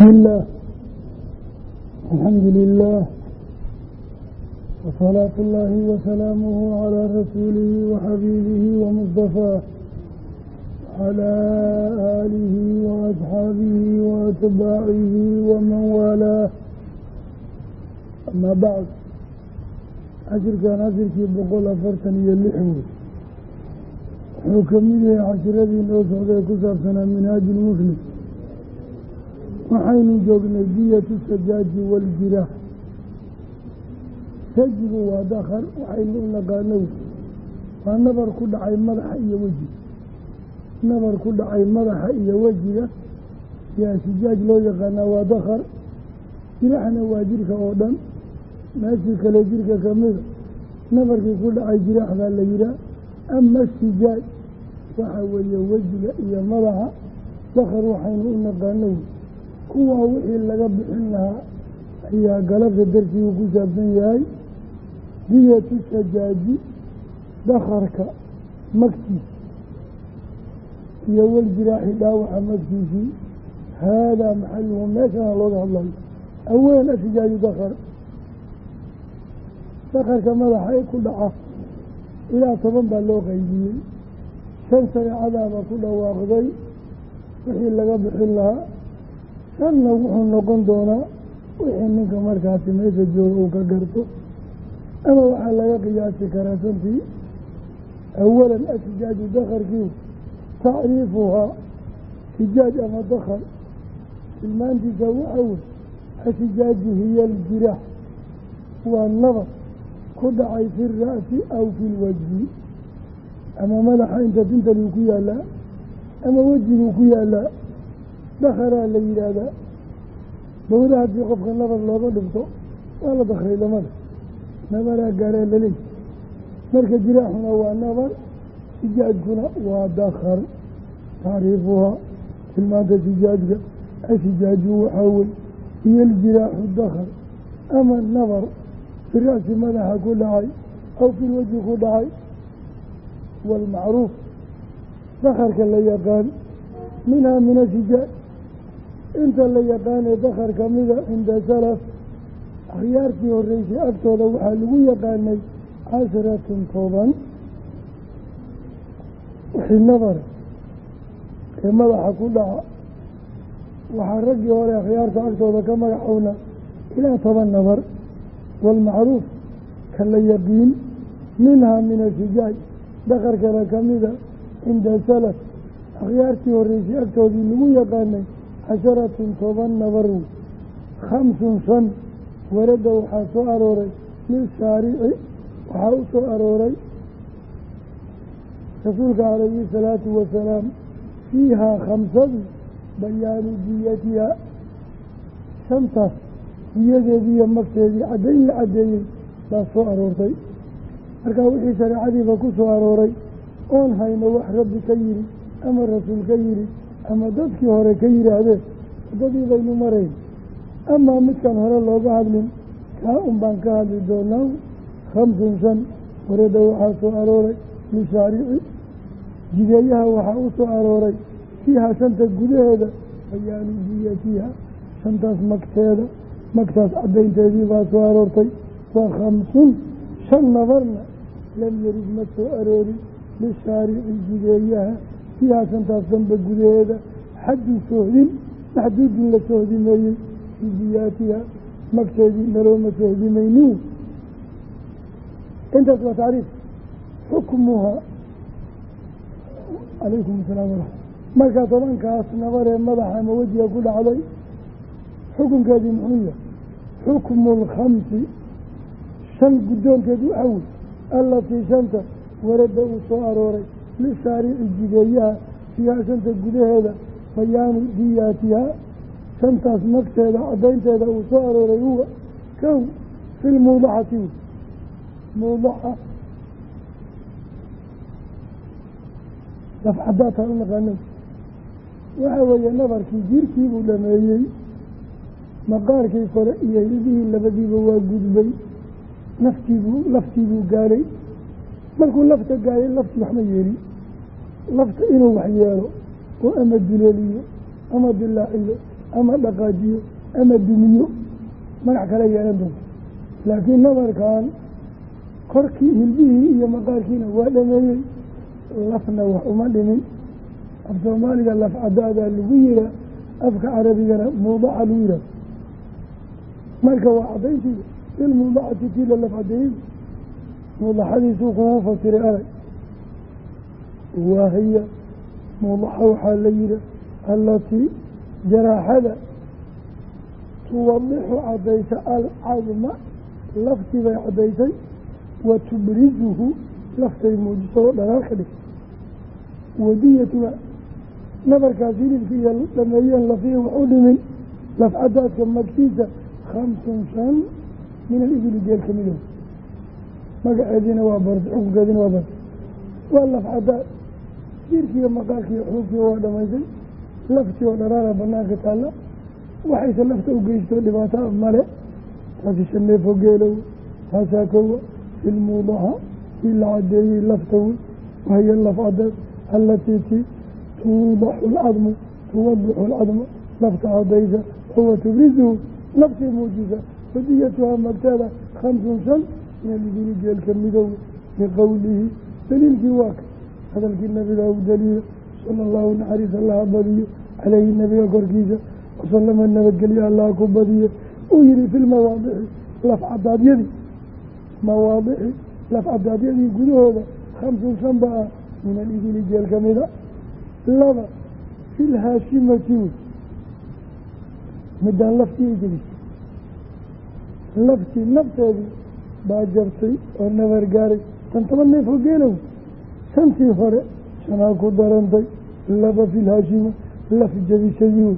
bismillaah alxamdu lilaah wasalaatu اllaahi wasalaamuhu calaa rasuulihi waxabiibihi wamustafaa wacalaa aalihi waasxaabihi waatbaacihi waman waalaah amaa bacd cashirkan cashirkii boqol afartan iyo lix wey wuxuu ka mid yahay cashiradii noo socday ku saabsanaa minhaaju muslim waxaynu joognay diyatu sajaaji waljiraax sajigu waa dakar waxaynu u naqaano waa nabar ku dhacay madaxa iyo wejiga nabar ku dhacay madaxa iyo wejiga yaa sijaaj loo yaqaanaa waa dakar jiraaxna waa jirka oo dhan meeshii kale jirka kamida nabarkii ku dhacay jiraaxdaa la yihaah ama sijaaj waxa weeye wejiga iyo madaxa dakar waxaynu u naqaano kuwaa wixii laga bixin lahaa ayaa galabta darsigu ku saabsan yahay. Diyatu sajaaji dakarka magtiisa iyo waljiraaxi dhaawaca magtiisii. Haadaa maxaluhu meeshana looga hadlayo aween asijaaju dakar dakarka madaxa ee ku dhaca ilaa toban baa loo qaybiyey. Shan shareecadaaba ku dhawaaqday. Wixii laga bixin lahaa shanna wuxuu noqon doonaa wixii ninka markaasi meesha jooga uu ka garto. Ama waxaa laga qiyaasi karaa shantii awalan asijaaju dakarkii tacriifuhaa sijaaj ama dakar tilmaantiisa waxa wey asijaaju hiya aljiraax waa nabar ku dhacay fi ra'si aw fi lwajhi. Ama madaxa inta tintaluu ku yaalaa ama wejiguu ku yaalaa dakaraa la yidhaahdaa? Bawda haddii qofka nabar looga dhigto waa la dakray lamada nabaraa gaaraa laleey marka jiraaxuna waa nabar sijaajkuna waa dakar tacriifuhaa tilmaanta sijaajka asijaaju waxaa wey iyo aljiraaxu dakar ama nabar fi ra'si madaxa ku dhacay aw fi lwajhi ku dhacay. Waalmacruuf dakarka la yaqaan minhaa min asijaaj inta la yaqaanee dakar kamida cinda salaf akhyaartii horeysay agtooda waxaa lagu yaqaanay casharatun toban. Wixii nabara ee madaxa ku dhaca. Waxaa raggii hore akhyaarta agtooda ka magacowna ilaa toban nabar. Waalmacruuf ka la yaqiin minhaa min asijaaj dakarkana kamida cinda salaf akhyaartii horeysay agtoodii lagu yaqaanay casharatun toban nabar wey khamsun shan warada waxaa soo arooray lishaarici waxaa u soo arooray rasuulka calayhi salaatu wasalaam fiihaa khamsadu bayaanu diyatihaa shantaas diyadeediiyo magteedii caddayn la caddeeyey baa soo aroortay markaa wixii shareecadiiba ku soo arooray oon hayno wax rabbi ka yidhi ama rasuul ka yidhi ama dadkii hore ka yidhaahdeen waddadii baynu marayn amaa midkan hore looga hadlin kaa un baan ka hadli doonaa. Khamsun shan warada waxaa soo arooray lishaarici jideeyaha waxaa u soo arooray fiiha shanta gudaheeda bayaanu diyatiha shantaas magteeda magtaas caddaynteedii baa soo aroortay. Waa khamsun shan nabarna lam yarid ma soo aroorin lishaarici jideeyaha fiiha shantaas danba gudaheeda xaddu sohdin maxduudin la sohdimeeyey bidiyaatiha magteedii nalooma sohdimaynin intaas waa tacriif xukmuhaa calaykum asalaam waraxmat markaa tobankaas nabaree madaxa ama wejiga ku dhacday xukunkeedii muxuu yahay xukmu lkhamsi shan guddoonkeed waxa wey allatii shanta warada uu soo arooray lishaarici jideeyaha fiihaa shanta gudaheeda bayaanu diyaatihaa shantaas magteeda caddaynteeda uu soo arooray huwa kow fi lmuudaxati muudaxa lafcadaataan u naqaanay. Waxa weeye nabarkii jirkiibuu dhameeyey maqaarkii kore iyo hilbihii labadiiba waa gudbay naftiibuu laftiibuu gaalay. Markuu lafta gaalay laftii waxma yeelin lafta inuu wax yeelo oo ama duleeliyo ama dilaaciyo ama dhaqaajiyo ama dumiyo magac kale yeelan doonto. Laakiin nabarkan korkii hilbihii iyo maqaarkiina waa dhameeyey lafna wax uma dhimin. Af soomaaliga laf cadaadaa lagu yihaa afka carabigana muudaca lagu yihaa marka waa cadayntii ilmuudacati tii la laf cadeeyey muudaxadiisuu kugu fasiray arag waahiya muudaxa waxaa la yihaa allatii jaraaxada tuwadixu caddaysa alcadma laftii bay caddaysay wa tubrizuhu laftay muujisadoo dhalaal ka dhigtay. Wadiyatuha nabarkaas hilibka iyo dhameeyeen lafihi wax u dhimin lafcadaadka magtiisa khamsun shan min alibili geel ka midow magaceediina waa barta xukunkeediina waa barta waa lafcadaad jiirkiiyo maqaarkiiyo xuubkiiba waa dhamaysay laftii oo dharaara banaanka taalla waxayse lafta u geysto dhibaataa male taasi shaneefo geelow taasaa kowa filmuudaha kii la cadeeyey lafta wey wahiya lafcadaad allatii ti tuudaxu lcadmu tuwadixu lcadma lafta cadaysa wawa tubrizuhu laftii muujisa wadiyatuhaa magteeda khamsun shan min alibili geelka midow liqowlihi daliilkii waa ka hadalkii nabiga u daliila sala allahu naxariis allaha badiyo caleyhi nabiga korkiisa wasalama nabadgelyo allaha ku badiyo uu yihi fi lmawaadixi lafcadaadyadii mawaadixi lafcadaadyadii gudahooda khamsun shan ba ah min alibili geel ka mida laba fi lhaashimati wey midaan laftii ay jebisay laftii nafteedii baa jabtay oo nabar gaaray tan toban neef oo geelow shantii hore shanaa ku darantay laba fi lhaashima laf jabisadii wey.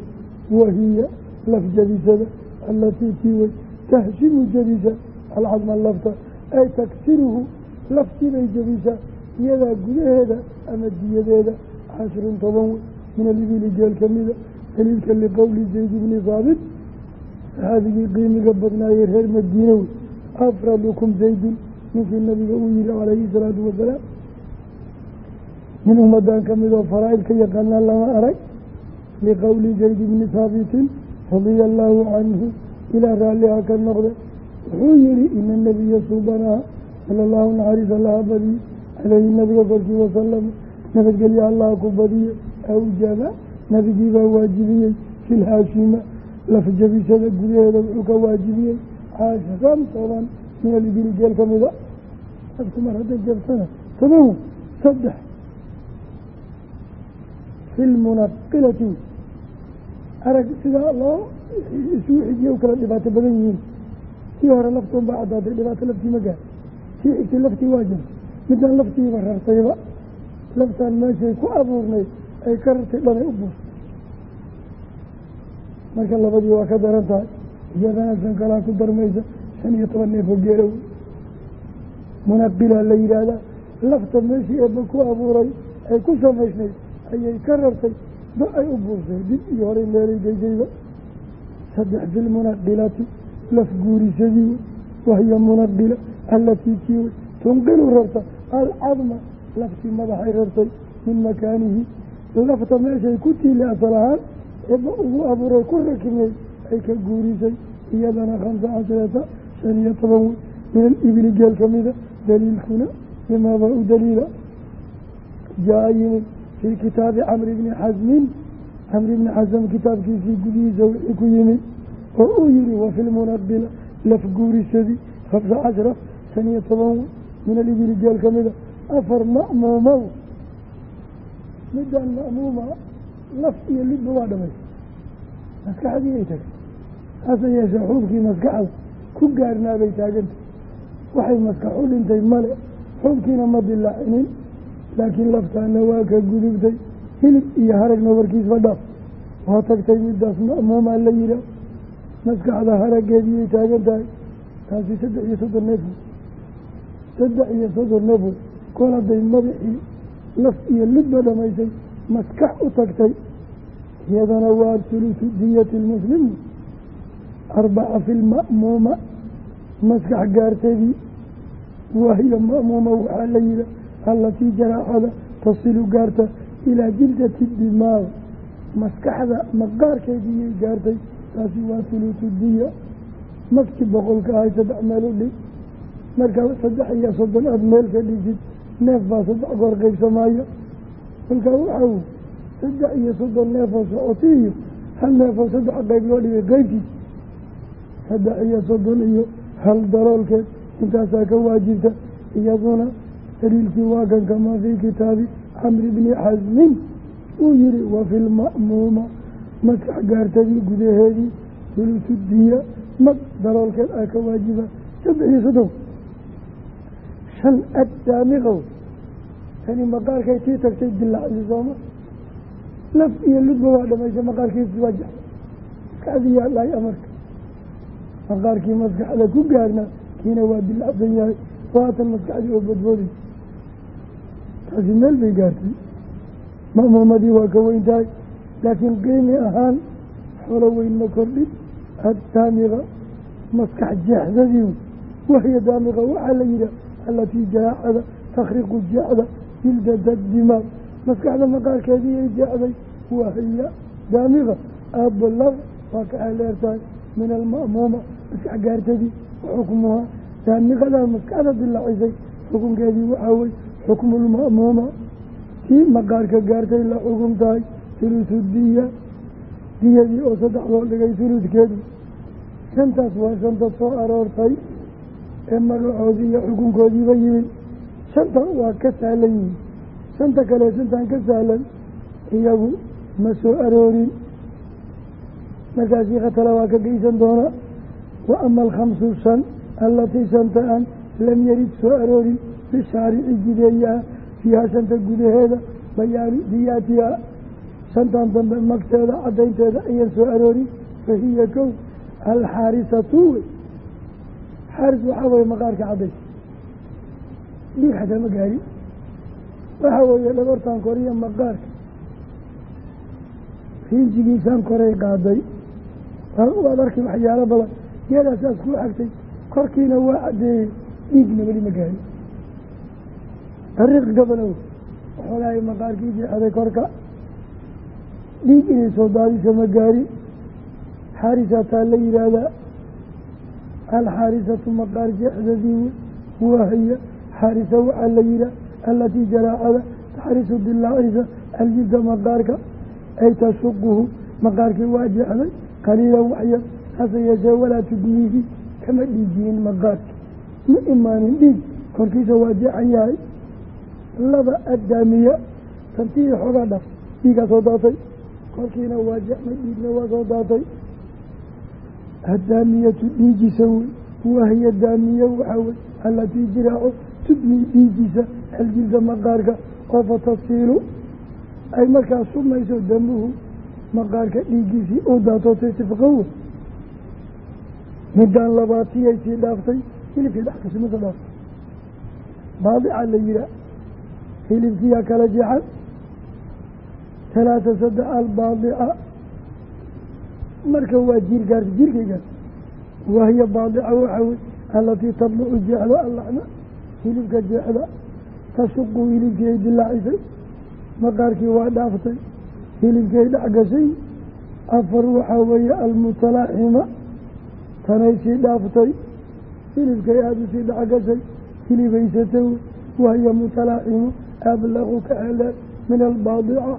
Wahiya laf jabisada allatii tii wey. Tahshimu jabisa alcadma lafta. Ay taksiruhu laftiibay jabisaa iyadaa gudaheeda ama diyadeeda cashrun toban wey. Min alibili geel ka mida daliilka liqowli zayd bni haabit saxaabigii qiimiga badnaayey reer madiine wey. Afradukum zaydun ninkii nabiga uu yihi calayhi salaatu wasalaam nin ummadan ka mid oo faraa'il ka yaqaanaa lama arag liqowli zayd bni haabitin radia allaahu canhu ilaa raalliha ka noqda wuxuu yihi ina nabiya suubanaha sala allahu naxariis allaha badiye caleyhi nabiga korkii wasalam nabadgelya allaha ku badiye awjaba nabigii baa waajibiyey fi lhaashima lafjabisada gudaheeda wuxuu ka waajibiyey casharan toban min alibili geel ka mida laftu mar hadday jabtana toban saddex fi lmunaqilati arag sidaa loo isugu xijiye u kala dhibaato badan yihiin. Tii hore laftuun baa caddaatay dhibaato laftii ma gaar. Tii xigtay laftii waa jirta midaan laftiiba rartayba. Laftaan meeshay ku abuurnay ay ka rartay dhanay u buurtay marka labadii waa ka daran tahay. Iyadana shan kalaa ku darmaysa shan iyo toban neefoo geelow. Munaqilaa la yidhaahdaa lafta meeshii eebba ku abuuray ay ku samaysnayd ayay ka rartay do ay u buursay dib iyo horay meelay geysayba saddex fi lmunaqilati laf guurisadii wahiya munaqila allatii tii wey. Tunqilu rarta alcadma laftii madaxay rartay min makaanihi. Lafta meeshay ku tiili asal ahaan eebba ugu abuuray ku rakimay ay ka guurisay. Iyadana khamsa casharata shan iyo toban wey. Min alibili geel ka mida daliilkuna limaaba u daliila? Jaa yimid fii kitaabi camri bni xasmin camri bni xasm kitaabkiisii gudihiisa wixii ku yimid oo uu yihi wa fi lmunaqila laf guurisadii khamsa cashra shan iyo toban min alibili geel ka mida afar ma'muumow midaan ma'muuma laf iyo lidba waa dhamaysa maskaxdii ay tagay hase yeeshee xuubkii maskaxda ku gaarnaabay taaganta waxay maskax u dhintay male xuubkiina ma dilaacinin laakiin laftaana waa ka gudubtay hilib iyo haragna warkiisba dhaaf waa tagtay midaas ma'muumaa la yihaa maskaxda haraggeediiyay taagan tahay. Taasi saddex iyo soddon neef saddex iyo soddon neef kol hadday madaxii laf iyo lidba dhamaysay maskax u tagtay. Iyadana waa hulusu diyati lmuslimi arbaca fi lma'muuma maskax gaartadii wahiya ma'muuma waxaa la allatii jaraaxada tasilu gaarta ilaa jildati dimaaq maskaxda maqaarkeediiyay gaartay taasi waa huluutu diya. Magti boqolka ahay saddex meel u dhig. Markaa saddex iyo soddon aada meel ka dhigtid neef baa saddex goor qaybsamaya kolkaa waxaw saddex iyo soddon neefoo socoti iyo hal neefoo saddex qayb loo dhigay qaybtiis saddex iyo soddon iyo hal daloolkeed intaasaa ka waajibta iyaduna daliilkii waa kamaa fii kitaabi camri bni xasmin uu yihi wa fi lma'muuma maskax gaartadii gudaheedii hulusu diya mag daloolkeed aa ka waajiba saddex iyo soddon shan addaamiqow tani maqaarkay tii tagtay dilacsi sooma laf iyo ludba waa dhamaysa maqaarkiisi waa jax maskaxdii yaa dhahay amarka maqaarkii maskaxda ku gaarna kiina waa dilacsan yahay waatan maskaxdii oo badbooday taasi meel bay gaartay ma'muumadii waa ka weyn tahay laakiin qiimi ahaan xoolo weyn ma kordhin addaamiqa maskax jeexdadii wahiya daamiqa waxaa la yidhaha alatii jaaxada takhriqu jeexda jildada dimaaq maskaxda maqaarkeedii ay jeexday wahiya daamiqa ablaq waa ka xeeleertahay min alma'muuma maskax gaartadii waxukmuhaa daamiqadaa maskaxda dilaacisay xukunkeedii waxaa wey xukmu lma'muuma tii maqaarka gaartay la xukum tahay hulusu diya diyadii oo saddex loo dhigay huludkeedu shantaas waa shanta soo aroortay ee magacoodii iyo xukunkoodiiba yimid shanta waa ka sahlan yihiin shanta kale shantan ka sahlan iyagu ma soo aroorin markaas shiikhatale waa ka geysan doona wa ama alkhamsu shan allatii shanta an lam yarid soo aroorin bishaarici jideeyaha fiiha shanta gudaheeda bayaanu diyaatiha shantan dambe magteeda caddaynteeda ayaan soo aroorin fa hiya kow alxaarisatu wey xaaris waxaa weeye maqaarka caddays. Dhiig xataa ma gaari. Waxaa weeye dhabartan koriya maqaarka. Riinjigiisaan koray qaaday. Waad arkay waxyaalo badan. Geedaasaas kuu xagtay korkiina waa caddeeyey. Dhiigna weli ma gaari dariiq gabalow waxoolahay maqaarkii jeexday korka. Dhiig inay soo daadisa ma gaari. Xaarisataa la yidhaahdaa alxaarisatu maqaar jeexdadii wahiya xaarisa waxaa la yihaah alatii jaraacada taxrisu dilaacisa aljilda maqaarka ay tashuquhu maqaarkii waa jeexday qaliilan waxyar hase yeeshee walaa tudniihi kama dhiijiyin maqaarki ma imaanin dhiig korkiisa waa jeexan yahay laba addaamiya tantiii xoogaa dhaf dhiigaa soo daatay korkiina waa jeexmay dhiigna waa soo daatay. Addaamiyatu dhiijisa wey wahiya daamiya waxaa wey alatii jiraaco tudmii dhiijisa aljilda maqaarka oo fatasiilu ay markaas sumayso damuhu maqaarka dhiiggiisii uu daatootay sifqawo midaan labaatiyay sii dhaaftay hilibkii dhex kasimasa dhaaftay baadica la yihaa hilibkiyaa kala jeexan talaata saddex albaadica. Marka waa jiir gaarta jiirkay gaarta wahiya baadica waxaa wey alatii tadlucu jeexdo allaxna hilibka jeexda tashuqu hilibkii ay dilaacisay maqaarkii waa dhaaftay hilibkii ay gashay. Afar waxaa weeye almutalaaxima tanay sii dhaaftay hilibkay aada u sii dhex gashay hilibaysatay wahiya mutalaaximu ablaqu ka xeelee min albaadica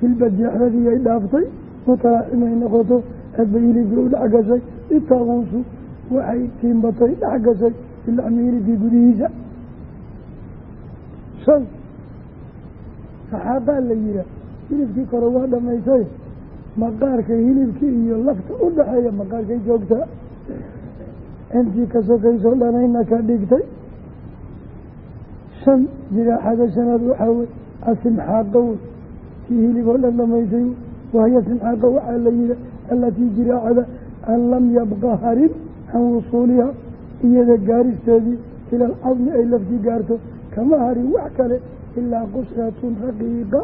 hilba jeexdadii ay dhaaftay mutalaaximay noqoto aadbay hilibkii u dhex gashay itaaquusu waxay tiimbatay dhex gashay bilaxmi hilibkii gudihiisa shan saxaabaa la yihaa hilibkii kore waa dhamaysay maqaarka hilibkii iyo lafta u dhaxeeya maqaarkay joogtaa intii ka sokaysoo dhanayna ka dhigtay shan jiraaxada shanaad waxaa wey asimxaaqa wey kii hilib oo dhan dhamaysay wahiya simxaaqa waxaa la yihi alatii jiraacada an lam yabqa harin can wusuuliha iyada gaaristeedii ila alcadmi ay laftii gaarto kama harin wax kale ilaa qusratun raqiiqa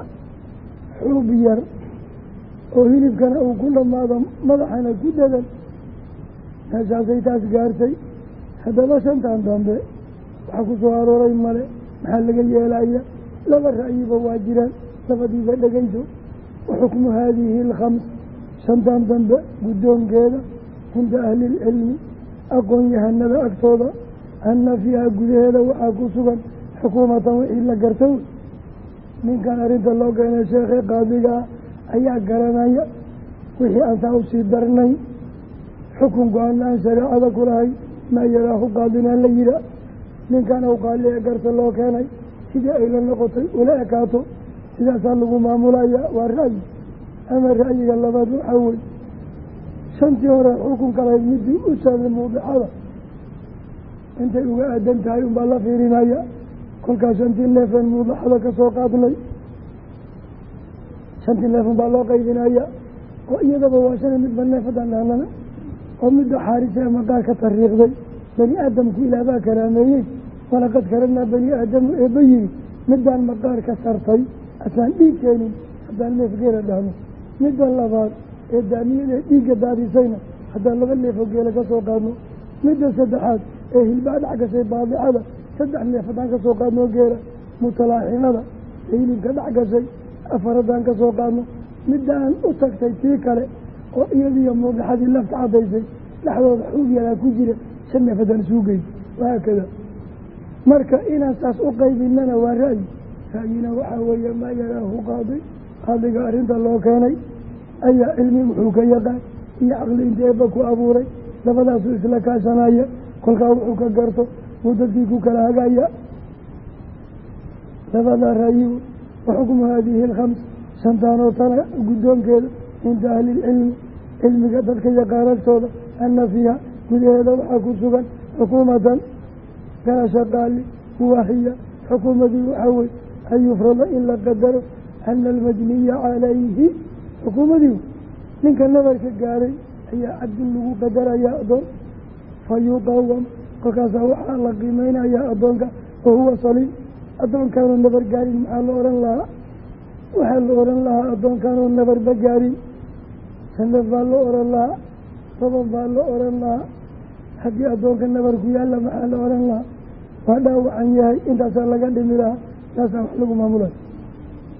xuub yar oo hilibkana uu ku dhammaado madaxana ku dhadan meeshaasay taas gaartay. Haddaba shantan dambe waxaa ku soo arooray male maxaa laga yeelaya? Laba ra'yiba waa jiraan labadiiba dhegayso waxukmu haadihi alkhams. Shantan dambe guddoonkeeda cinda ahli ilcilmi aqoon-yahanada agtooda anna fiiha gudaheeda waxaa ku sugan xukuumatan wixii la gartay. Ninkan arrinta loo keenay sheekhii qaadiga ah ayaa garanaya wixii aan saa u sii darnay. Xukun go'aan aan shareecada ku maa yaraahu qaadinaan la yihaa ninkan u qaali ee garta loo keenay sidii ay la noqotay ula ekaato sidaasaa lagu maamulaya waa ra'yi. Ama ra'yiga labaad waxaa wey shantii hore xukunka lahayd midii u saaday muudixada intay uga aadan tahay unbaa la fiirinaya kolkaas shantii neefeen muudixada ka soo qaadnay. Shantii neef unbaa loo qaybinaya oo iyadaba waa shan midba neef haddaan dhahnana oo midda xaarisa ee maqaar ka tariiqday. Bani aadamku ilaabaa karaameeyey walaqad karanaa bani aadamu eebba yihi midaan maqaar ka sartay? Asaan dhiig keenin. Haddaan neef geela dhahno midda labaad ee daamiyada ee dhiigga daadisayna haddaan laba neefoo geela ka soo qaadno. Midda saddexaad ee hilbaa dhac gashay baadicada saddex neef haddaan ka soo qaadno geela. Mutalaaxinada ee hilibka dhac gashay afar haddaan ka soo qaadno. Middaan u tagtay tii kale oo iyadiiyo muudixadii lafta caddaysay dhexdooda xuug yaraa ku jira shan neef haddaan isuu geyso wahaakada marka inaan saas u qaybinana waa ra'yi. Ra'yina waxaa weeye maa yaraahu qaadi qaadiga arrinta loo keenay ayaa cilmi wuxuu ka yaqaan iyo caqli inta eebba ku abuuray labadaasuu isla kaashanaya kolkaa wuxuu ka garto buu dadkii ku kala hagaya labadaa ra'yi wa xukmu haadihi alkhams shantaanoo tana guddoonkeeda cinda ahlilcilmi cilmiga dadka yaqaanagtooda ana fiiha gudaheeda waxaa ku sugan xukuumatan gaasha qaali huwa hiya xukuumadii waxaa wey an yufrada in la qadaro ana almajniya calayhi xukuumadii ninka nabarka gaaray ayaa cabdin lagu qadarayaa addoon. Fa yuqawam kolkaasaa waxaa la qiimeynayaa addoonka wa huwa saliim. Addoonkaanuu nabar gaarin maxaa la odhan lahaa? Waxaa la odhan lahaa addoonkaanuu nabarba gaarin. Sanaf baa la odhan lahaa toban baa la odhan lahaa. Haddii addoonka nabar ku yaalla maxaa la odhan lahaa waa dhaawacan yahay intaasaa laga dhimi lahaa taasaa wax lagu maamulay.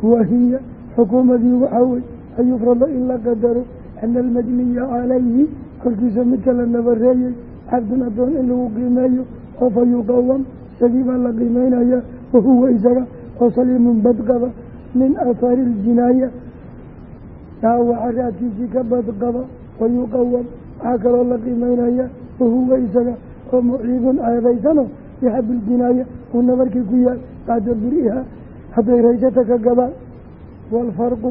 Wahiya xukuumadii waxaa wey an yufrada in la qadaro ana almajniya calayhi korkiisa midka la nabareeyey cabdun addoon in lagu qiimeeyo oo fa yuqawam isagii baa la qiimeynaya wahuwa isaga oo saliimun badqaba min ahaari iljinaaya dhaawaca raadkiisii ka badqaba wayuqawam waxaa kaloo la qiimeynaya wahuwa isaga oo muciibun ceebaysano bihabiljinaaya uu nabarkii ku yaal bacda buriha hadday raysata ka gadaan waalfarqu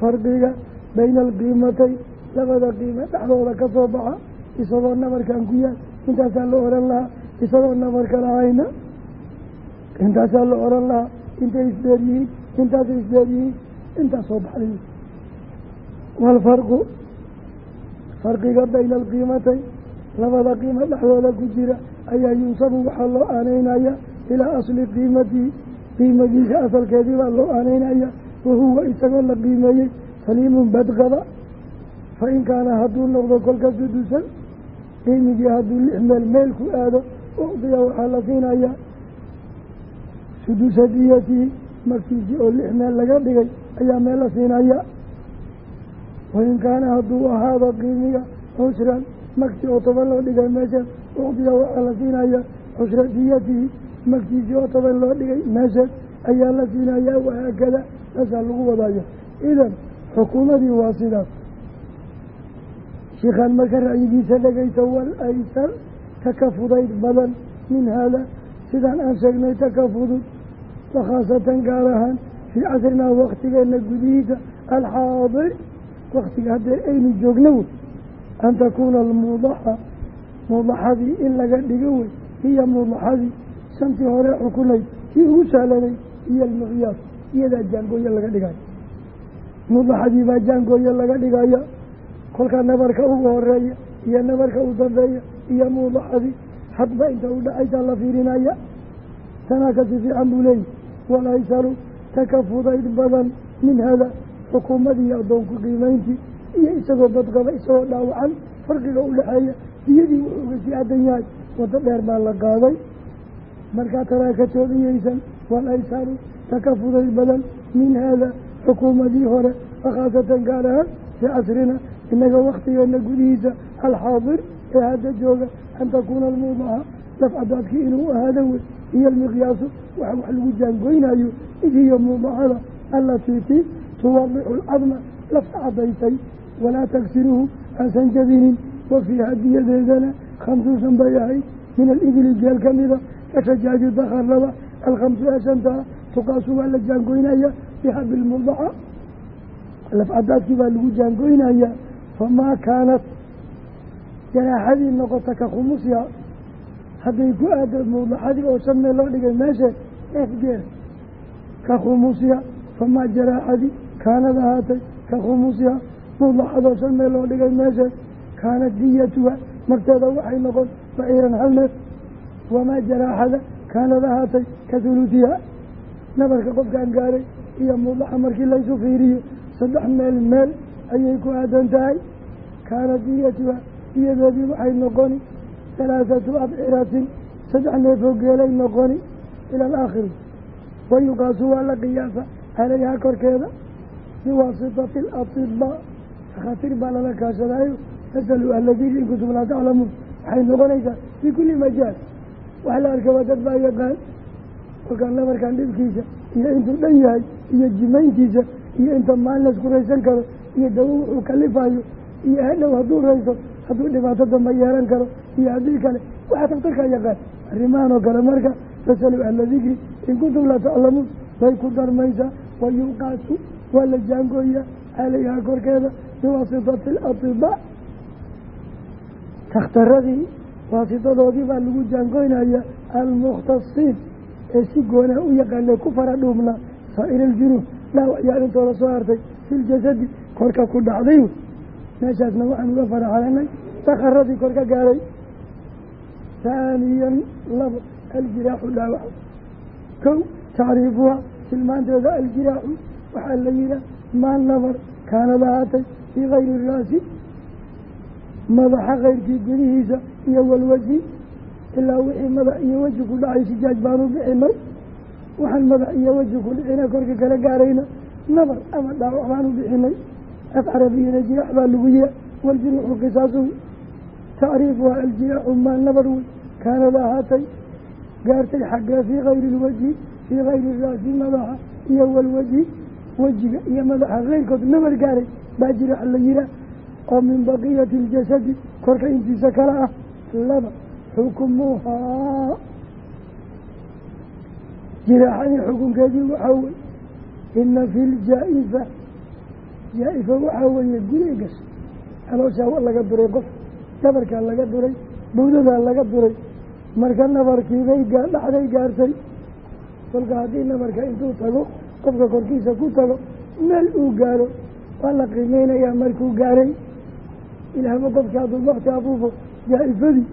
farqiga bayna alqiimatayn labada qiime dhexdooda ka soo baxa isagoo nabarkan ku yaal intaasaa la odhan lahaa isagoo nabarka lahayna intaasaa la odhan lahaa intay isdheer yihiin intaasay isdheer yihiin intaas soo baxday waalfarqu farqiga bayna alqiimatayn labada qiimo dhexdooda ku jira ayaa yunsabu waxaa loo aaneynaya ilaa asli qiimatii qiimadiisa asalkeedii baa loo aaneynaya wahuwa isagoo la qiimeeyey saliimun badqaba. Fa in kaana hadduu noqdo kolka sudusan qiimigii hadduu lix meel meel ku aado ucdiya waxaa la siinayaa sudusa diyatihi magtiisii oo lix meel laga dhigay ayaa meel la siinaya. Wain kaana hadduu ahaado qiimiga cushran magti oo toban loo dhigay meesheed ucdiya waxaa la siinayaa cushra diyatihi magtiisii oo toban loo dhigay meesheed ayaa la siinayaa wahaakada taasaa lagu wadaya idan xukuumadii waa sidaas shiikhaan marka ra'yigiisa dhegaysa wal aysar taka fudayd badan min haada. Sidaan aan sheegnay taka fudud wakhaasatan gaar ahaan fii casrinaa waktigeenna gudihiisa alxaadir waktiga haddee aynu joogno wey an takuuna almuudaxa muudaxadii in laga dhigo wey hiya muudaxadii shantii hore xukunayd kii ugu sahlanay iyo almiqyaas iyadaa jaangooye laga dhigayo. Muudaxadii baa jaangooye laga dhigaya kolkaa nabarka ugu horreeya iyo nabarka u dambeeya iyo muudaxadii hadba inta u dhacaysaa la fiirinaya. Tanaa kasi fiican buu leeyahy walaysaru taka fudayd badan min hada xukuumadii addoonku qiimeyntii iyo isagoo badqaba isagoo dhaawacan farqiga u dhexeeya diyadii wuxuu uga sii adan yahay waddo dheer baa la qaaday. Markaa tanaa ka toobiyeysan walaysaru taka fudayd badan min haada xukuumadii hore wakhaasatan gaar ahaan fii casrina inaga waktigeena gudihiisa alxaadir ee hadda jooga an takuuna almuudaca lafcadaadkii inuu ahaado wey iyo almiqyaasu waxa wax lagu jaangoynayo id hiyo muudacada allatii ti tuwadixu lcadma lafta cadaysay walaa tagsiruhu aansan jabinin wa fii hadiyadeedana khamsuusan bay ahayd min alibili geel ka mida kashajaaju dakharlaba alkhamsu ee shantaa tuqaasu waa la jaangoynaya biha bilmudaca lafcadaadkii baa lagu jaangoynaya famaa kaanat jaraaxadii noqota ka khumusiha hadday ku aada mawdaxadii oo shan meel loo dhigay meeshe efgeela ka khumusiha famaa jaraaxadii kaanad ahaatay ka khumusiha mawdaxadoo shan meel loo dhigay meeshe kaanad diyatuha marteeda waxay noqon baciiran hal neef wamaa jaraaxada kaanad ahaatay ka huluutiha nabarka qofkaan gaaray iyo mawdaxa markii laysu fiiriyo saddex meel meel ayay ku aadan tahay kaanad diyatuha diyadeedii waxay noqoni halaathatu abciratin saddex neefoo geelay noqoni ila alaakhiri wayuqaasu waa la qiyaasa calayhaa korkeeda biwaasitati alatibaa takhaatiir baa lala kaashadaayo fasaluu ahla dikri in kuntum laa taclamuun waxay noqonaysaa fii kulli majaal. Wax la arka waa dad baa yaqaan. Kolkaan nabarkan dhibkiisa iyo intuu dhan yahay iyo jimayntiisa iyo inta maalin laysku raysan karo iyo dawo wuxuu kalifayo iyo hadhow hadduu rayso hadduu dhibaato damba yeelan karo iyo haddii kale waxaa daktarkaa yaqaan. Arrimahan oo kale marka fasaluu ahla dikri in kuntum laa taclamuun way ku darmaysaa wayuqaasu waa la jaangooyaa calayhaa korkeeda biwaasitati alatibaa takhtaradii waasitadoodii baa lagu jaangoynaya almukhtasiin ee si goonaa u yaqaanay ku fara dhuubnaa saa'ira aljunuub dhaawacyaa intooda soo hartay filjasadi korka ku dhacday. Meeshaasna waxaan uga faraxalanay dakharadii kor ka gaaray. Haaniyan labo aljiraaxu dhaawac. Kow tacriifuha tilmaanteeda aljiraaxu. Waxaa la yihaa maa nabar kaanad ahaatay fii kayri raasi madaxa kayrkii gudihiisa iyo walwaji ilaa wixii madax iyo weji ku dhacay sijaaj baanu bixinay waxaan madax iyo weji ku dhicina korka kala gaarayna nabar ama dhaawac baanu bixinay. Af carabiyana jiraax baa lagu yiha waljiruuxu qisaasu tacriifuha aljiraaxu maa nabar wey kaanad ahaatay gaartay xaggee fii kayri lwajhi fii kayri raasi madaxa iyo walwaji wejiga iyo madaxa keyrkood nabar gaaray baa jiraax la yihaa oo min baqiyati iljasadi korka intiisa kale ah laba xukmuhaa jiraaxadii xukunkeedii waxaa wey ina fi ljaa-ifa jaa-ifa waxaa weeye guri gashay calooshaa laga duray qof dhabarkaa laga duray bawdadaa laga duray marka nabarkiibay dhaxday gaartay kolka haddii nabarka intuu tago qofka korkiisa ku tago meel uu gaaro waa la qiimeynayaa markuu gaaray ilaahba qofkii hadduu makti afuufo jaa-ifadii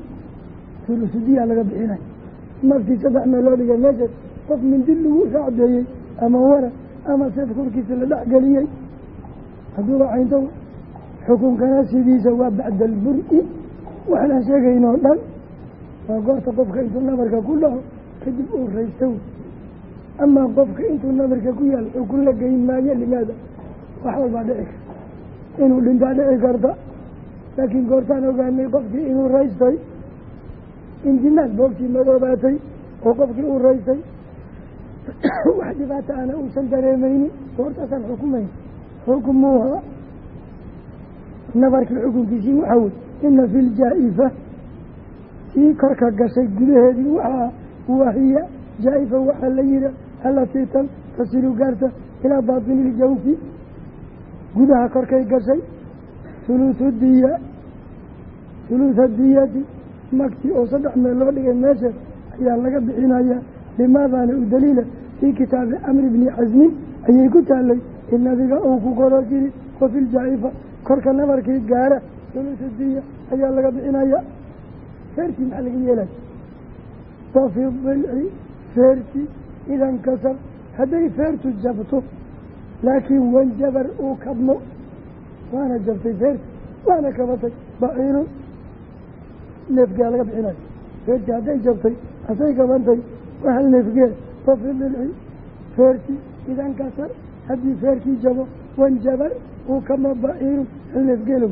tulusudiyaa laga bixinay. Maktii saddex meel loo dhigay meesha qof mindi lagu raacdeeyey ama wara ama seed korkiisa la dhexgeliyey. Hadduuba caynto xukunkana sidiisa waa bacda albur-i waxaan sheegaynoo dhan waa goorta qofka intuu nabarka ku dhaco kadib uu raysto amaa qofka intuu nabarka ku yaal xukun la geyn maayo limaada? Wax walbaa dhici karta. Inuu dhintaa dhici karta laakiin goortaan ogaanay qofkii inuu raystay. Injinaad boogtii madoobaatay oo qofkii uu raystay. Wax dhibaata ana uusan dareemaynin goortaasaan xukumayn xukmuha nabarkii xukunkiisii waxaa wey ina fi ljaa-ifa sii korka gashay gudaheedii waxaa wahiya jaa-ifa waxaa la yiha alatii tan tasilu gaarta ilaa baatini iljawfi gudaha korkay gashay huluuthu diya huluutha diyati magti oo saddex meel loo dhigay meesha ayaa laga bixinayaa limaadaana u daliila? Fii kitaabi amri bni xasmin ayay ku taalay in nabiga uu ku qoro jiri wa fi ljaa-ifa korka nabarkii gaara huluuthu diya ayaa laga bixinaya. Feertii maxaa laga yeelaya wa fi dilci feerti idan kasar hadday feertu jabto laakiin wanjabar uu kabmo waana jabtay feerti waana kabatay baciirun neefgea laga bixinayo feerti hadday jabtay hasay kabantay waa hal neefgee wa fi dilci feerti idan kasar haddii feerkii jabo wanjabar uu kama baciiru halneefgeelow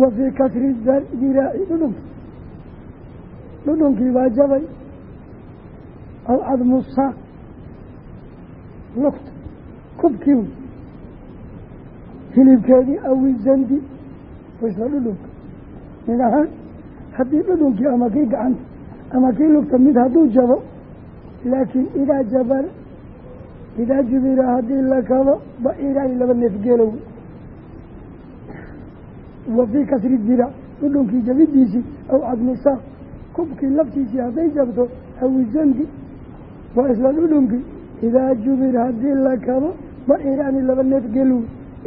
wa fii kasri diraaci dhudhunka dhudhunkii baa jabay aw cadmu saaq lugta kubkii hilibkeedii awi zandi isla dhudhunka mid ahaan haddii dhudhunkii ama kii gacanta ama kii lugta mid hadduu jabo laakiin idaa jabar idaa jubira haddii la kabo bairaani laba neef geelow. Wa fii kasri dirac dhudhunkii jabidiisii aw cadmisaaq kubkii laftiisii hadday jabto awizandi waa isla dhudhunkii idaa jubir haddii la kabo bairaani laba neef geelow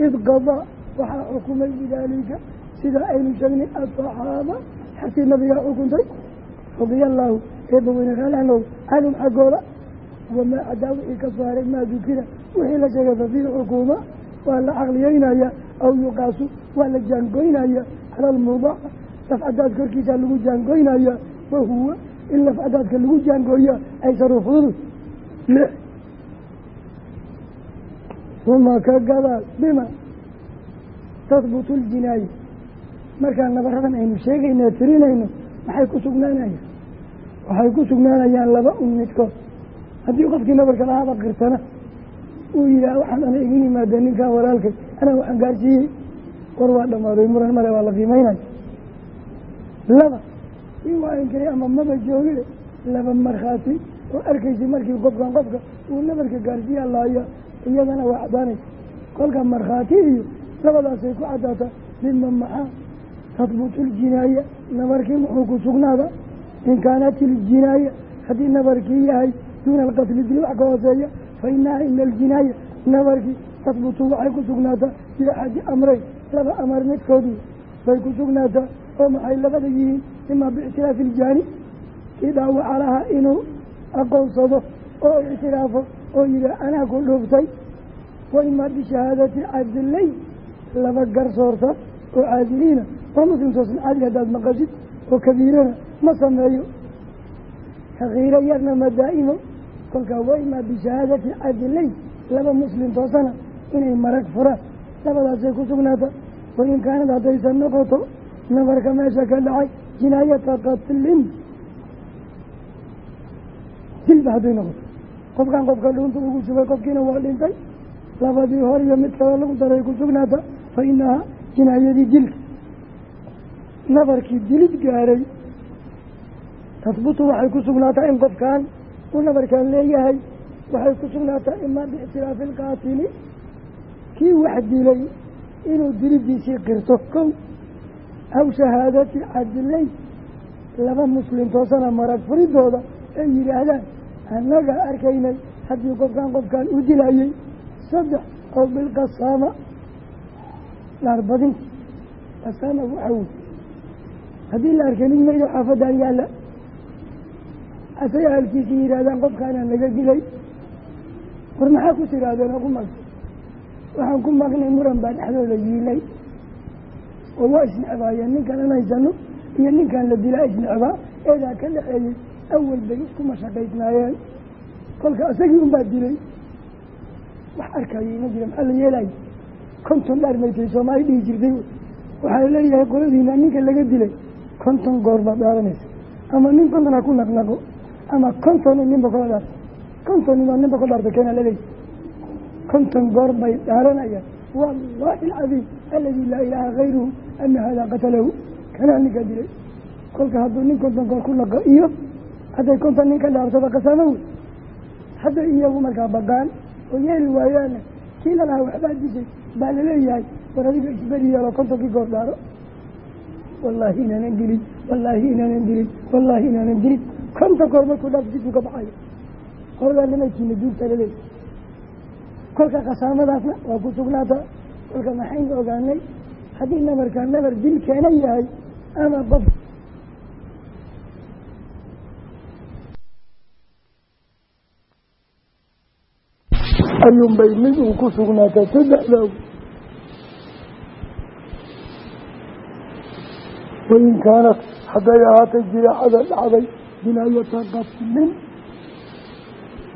id qadaa waxaa xukumay bidaalika sida aynu sheegnay asaxaaba xagtii nabigaa xukuntay radia allaahu eeba weyne raalanow canhum xaggooda wamaa cadaa wixii ka soo haray maa dukira wixii la sheegay fa fii xukuuma waa la caqliyeynaya aw yuqaasu waa la jaangoynaya cala almudaca lafcadaad korkiisa lagu jaangoynaya wahuwa in lafcadaadka lagu jaangooya aysaru fudud uma ka gadaal bima. Tahbutu ljinaaya markaa nabaradan aynu sheegayna tirinayno maxay ku sugnaanayaan? Waxay ku sugnaanayaan laba un midkood haddii qofkii nabarka lahaaba qirtana. Uu yidhaah waxaan ana iga yimaadeen ninkaa walaalkay. Anaa waxaan gaarsiiyey. War waa dhammaaday muran male waa la qiimeynaya laba i waa inkiray ama maba jooge laba markhaati oo arkaysa markii qofkan qofka uu nabarka gaarsiiya laaya iyadana waa caddaanaysa kolka markhaati iyo labadaasay ku caddaataa mima maxaa? Tahbutu ljinaaya nabarkii muxuu ku sugnaada? In kaanat iljinaaya haddii nabarkii yahay duuna alqatli dil wax ka hooseeya fa inaha ina aljinaaya. Nabarkii tahbutu waxay ku sugnaataa biaxadi amreyn laba amar midkoodii bay ku sugnaataa oo maxay labada yihiin? Imaa biictiraafi iljaani kii dhaawaca lahaa inuu aqoonsado oo ictiraafo oo yihi anaa ku dhuuftay wa imaa bishahaadati cadiley laba garsoorta oo caadiliina waa muslim toosan caadil haddaad maqashid oo kabiirana ma sameeyo. Sakiiro yarna ma daa'imo. Kolkaa wa imaa bishahaadati cadiley laba muslim toosana inay marag furaan labadaasay ku sugnaata. Wain kaanad haddaysan noqoto nabarka meesha ka dhacay jinaayata qatlin. Dilba hadday noqoto qofkan qofka dhuunta ugu sugay qofkiina waa dhintay. Labadii hor iyo mid kale lagu daray ku sugnaata fa inahaa jinaayadii dilka nabarkii dilid gaaray tahbutu waxay ku sugnaataa in qofkan uu nabarkan leeyahay waxay ku sugnaataa imaa biictiraafi ilqaatili kii wax dilay inuu dilidiisii qirto kow aw shahaadati cadiley laba muslim toosana marag furidooda ay yidhaahdaan annaga arkaynay haddii qofkan qofkan u dilayey saddex aw bilqasaama dhaarbadinta qasaama waxa wey haddii la arkay nin maydo xaafadan yaalla asay ahalkiisa yidhaahdaan qofkaana naga dilay war maxaa ku tihaahdeen oo ku maqnay waxaan ku maqnay muran baa dhexdooda yiilay oo waa isnecbaayeen. Ninkan an haysano iyo ninkan la dilaa isnecbaa eedaa ka dhexeeyey awal bay isku mashaqaysnaayeen kolka isagii unbaa dilay wax arkayay ma jira maxaa la yeelaya konton dhaar maytay soomaali dhihi jirtay waxaa leeyahay qoladiina ninka laga dilay konton goor baad dhaaranaysa ama nin konton ha ku naqnaqo ama konton ninba kula dhaarta konton nin oo ninba ku dhaarta keena laleeyahy konton goor bay dhaaranayaan wallahi alcadiim aladi laa ilaaha kayruhu ana haadaa qatalahu kanaa ninka dilay kolka hadduu nin konton goor ku naqo iyo hadday konton nin ka dhaartaba qasaamo wey hadday iyagu markaa baqaan oo yeeli waayaana kii lalahaa waxbaa dishay baa la leeyahay war adiga isberi yeelo kontonkii goor dhaaro wallaahi inaanan dilin wallaahi inaanan dilin wallaahi inaanan dilin. Konton goor markuu dhaaf jidku ka baxayo qoladaa nimankiina duugta laleeyahy kolka khasaamadaasna waa ku sugnaata. Kolka maxaynu ogaanay? Haddii nabarkaa nabar dil keena yahay ama qof ayuunbay mid uu ku sugnaata saddexdaa wain kaanat hadday ahaatay jiraacada dhacday binaayata qatlin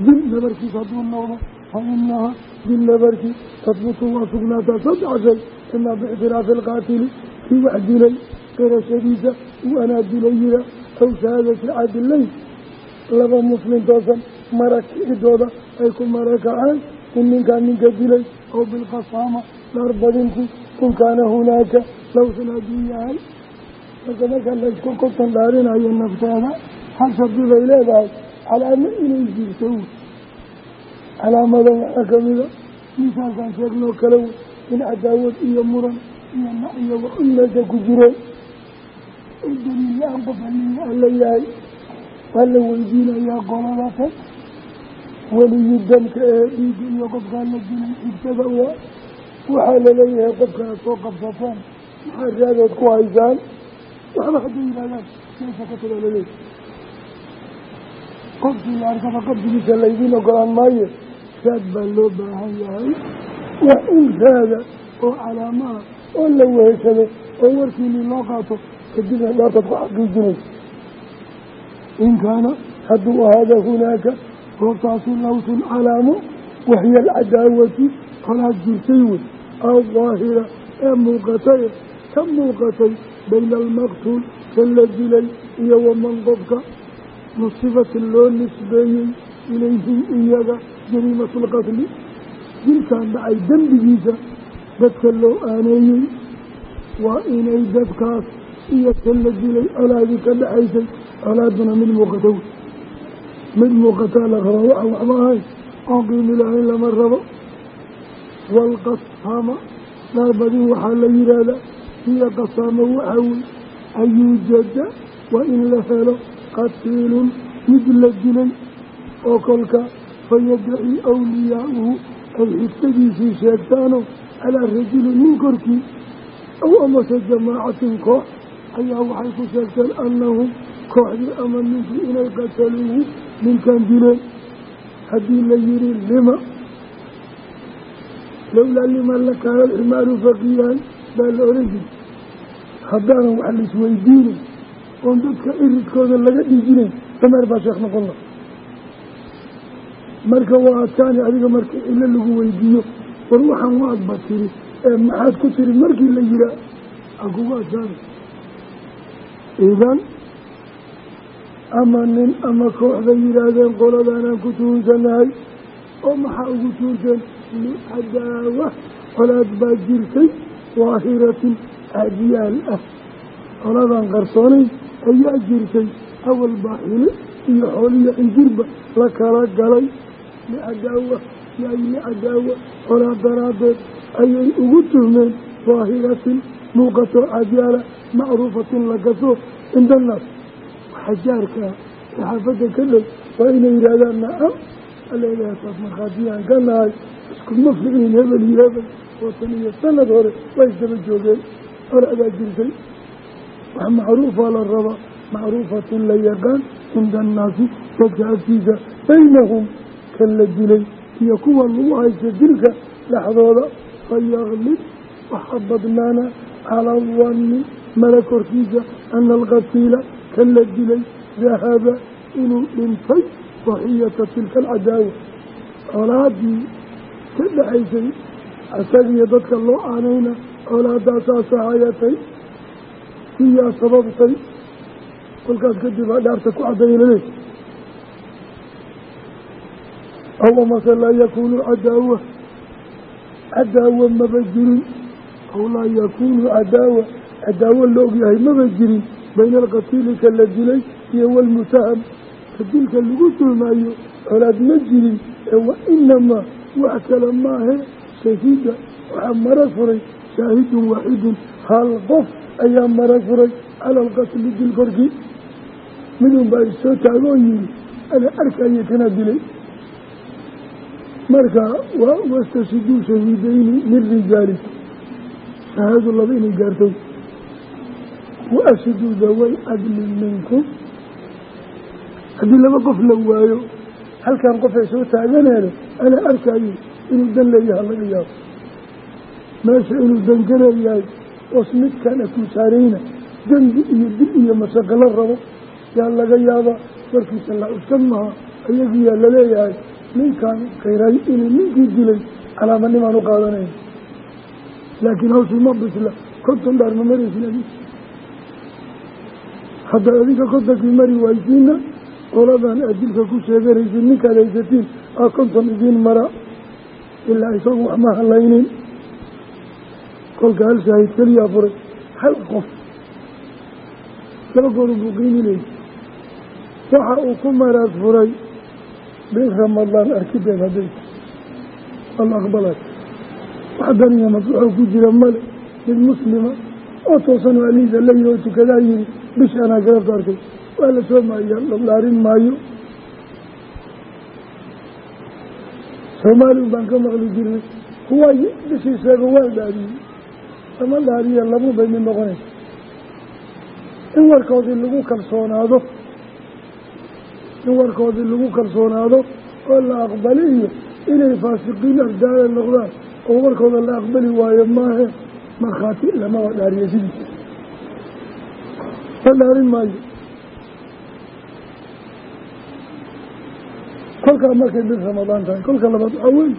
dil nabarkiis hadduu noqdo fa inaha bilnabarki tahbutu waa sugnaataa saddex shay imaa biictiraafi alqaatili kii wax dilay qirashadiisa uu anaa dilay yira aw shahaadati cadilayn laba muslim toosan marakicidooda ay ku marakacaan in ninkaa ninka dilay oo bilqasaama dhaarbadinti in kaana hunaaka lowsan hadduu yahay marka marka laysku kontan dhaarinayo nafteeda hal shardi bay leedahay calaamo inay jirto calaamadan waxaa kamida misaalkaan sheegnoo kale wey in cadaawad iyo muran iyo naciyo meesha ku jireen oo daliilla-aan qof haliya alla yahay waa la weydiinayaa qolada tan weliyi damka ee dhiigga iyo qofkaa la dilay xigtada waa waxaa la leeyahay qofkana soo qabsataan maxaa raadood ku haysaan? Waxba hadday yidhahdaan meesha ka tagaa qofkii la arkaba qabdigiisa laydiin ogolaan maayo raad baa loo baahan yahay. Wax in raada oo calaamaha oo la weheshado oo warkiini loo qaato kadibna dhaartaad ku xaqiijinaysa in kaana hadduu ahaada hunaaka goobtaasi lawsun calaamo wahiya alcadaawati kolaad jirtay wey. Aldaahira ee muuqatay ka muuqatay bayna almaqtuul kan la dilay iyo waman qofka. Musibatin loo nisbeeyey ilayhim iyaga jariimatu lqatli dilkaan dhacay dembigiisa dadka loo aaneeyey. Waa inay dadkaas iyo kan la dilay colaadii ka dhaxaysay colaaduna mid muuqata wey mid muuqataa la rabaa waxaan waxba ahayn oon qiimi lahayn lama rabo. Waalqasaama dhaarbadin waxaa la yidhaahdaa hiya qasaamo waxaa wey an yuujada waa in la helo qatiilun mid la dilay oo kolka fayadaci awliyaauhu ay xigtadiisii sheegtaano calaa rajulin nin korkii aw amase jamaacatin koox. Ayaa waxay ku sheegteen annahum kooxdii ama ninkii inay qataluuhu ninkan dileen haddii la yihi lima lowlaa lima lakaana alximaaru faqiyahan baa la oran jiri haddaanan wax laisweydiinin oon dadka iridkooda laga dhiijinayn dameer baa sheekh noqon la marka waa adkaani adiga marka cilo lagu weydiiyo war waxaan waadba tiri ee maxaad ku tiri markii la yihaa akugu adkaani idan ama nin ama kooxda yidhaahdeen qoladaanaan ku tuunsanahay oo maxaa ugu tuunseen licadaawa colaad baa jirtay daahiratin caadiyaal ah. Colaadaan qarsoonayn ayaa jirtay awal baa xili iyo xooliyo injirba la kala galay. Licadaawa yaay licadaawa colaad daraaddeed ayay ugu tuhmeen daahiratin muuqatoo caadiyaala macruufatin lakasoo cindannaas xajaarkaa ee xaafadda ka dhow waa inay yidhaahdaan nacam aleelaha taas markhaatiyaan ka nahay iskuma ficin hebel iyo hebel oo tan iyo sanad hore waa isdaba joogeen. Colaadaa jirtay wax macruufaa la rabaa macruufatin la yaqaan cinda annaasi dadka agtiisa baynahum kan la dilay iyo kuwa lagu haysta dilka dhexdooda fayaklib waxa badnaana calaa danni mala korkiisa ana alqatiila kan la dilay dahaba inuu dhintay daxiyata tilka alcadaawa. Colaadii ka dhexaysay isagiyo dadka loo aanayna colaadaasaasa hayatay siyaa sababtay kolkaas kadib aa dhaarta ku caddaynale aw amase laa yakuunu cadaawa cadaawa maba jirin. Aw laa yakuunu cadaawa cadaawo la ogyahay maba jirin bayna alqatiili ka la dilay iyo walmutaham ka dilka lagu tuhmaayo colaad ma jirin ee wa inamaa wax kale maahe shahiida waxaa mara furay shaahidun waaxidun hal qof ayaa mara furay cala alqatli dil korkii midun baa isoo taagoo yiri ana arkaya kana dilay marka wastashiduu shahiidayni min rijaalikum shahaadu laba inay gaarto waashiduu daway cadlin minkum haddii laba qof la waayo halkan qofay soo taaganeene ana arkayo inuu dan leeyaha laga yaabo. Meesha inuu dan ka leeyahay oos midkaan ku saarayna dembi iyo dil iyo mashaqo la rabo yaa laga yaabaa warkiisa la cuskan maha ayagiyaa la leeyahay ninkan qiray inuu ninkii dilay calaamanimaan u qaadanayn. Laakiin hawshii ma bisla konton dhaar ma maraysin haddaad adinka kontonkii mari waysiina qoladan aad dilka ku sheeganaysin ninkaad haysatiin aa konton idiin mara. Ilaa isagu wax ma halaynin kolka hal shaahid keliyaa furay. Hal qof. Laba goor buu qiiminayay waxa uu ku maraag furay. Bil ramadaan arkideed hadday. Waa la aqbalay wax daniya masbuuxoo ku jira male. Mid muslima. Oo toosan oo aliisa la yihi oo tukadaa yihi bishi anaa garabta arkay. Waa la soomaya la dhaarin maayo. Soomaaliun baan ka maqli jirnay kuwa bishii sheego waa dhaariyey ama dhaariye labu bay mid noqonaysa in warkoodii lagu kalsoonaado in warkoodii lagu kalsoonaado oo la aqbali iyo inay faasiqiin ardaala noqdaan oo warkooda la aqbali waayo maahe markhaati lamaba dhaariye sidiisa la dhaarin maayo. Kolkaa markay bil ramadaan tahay kolka labaad waxaa weeye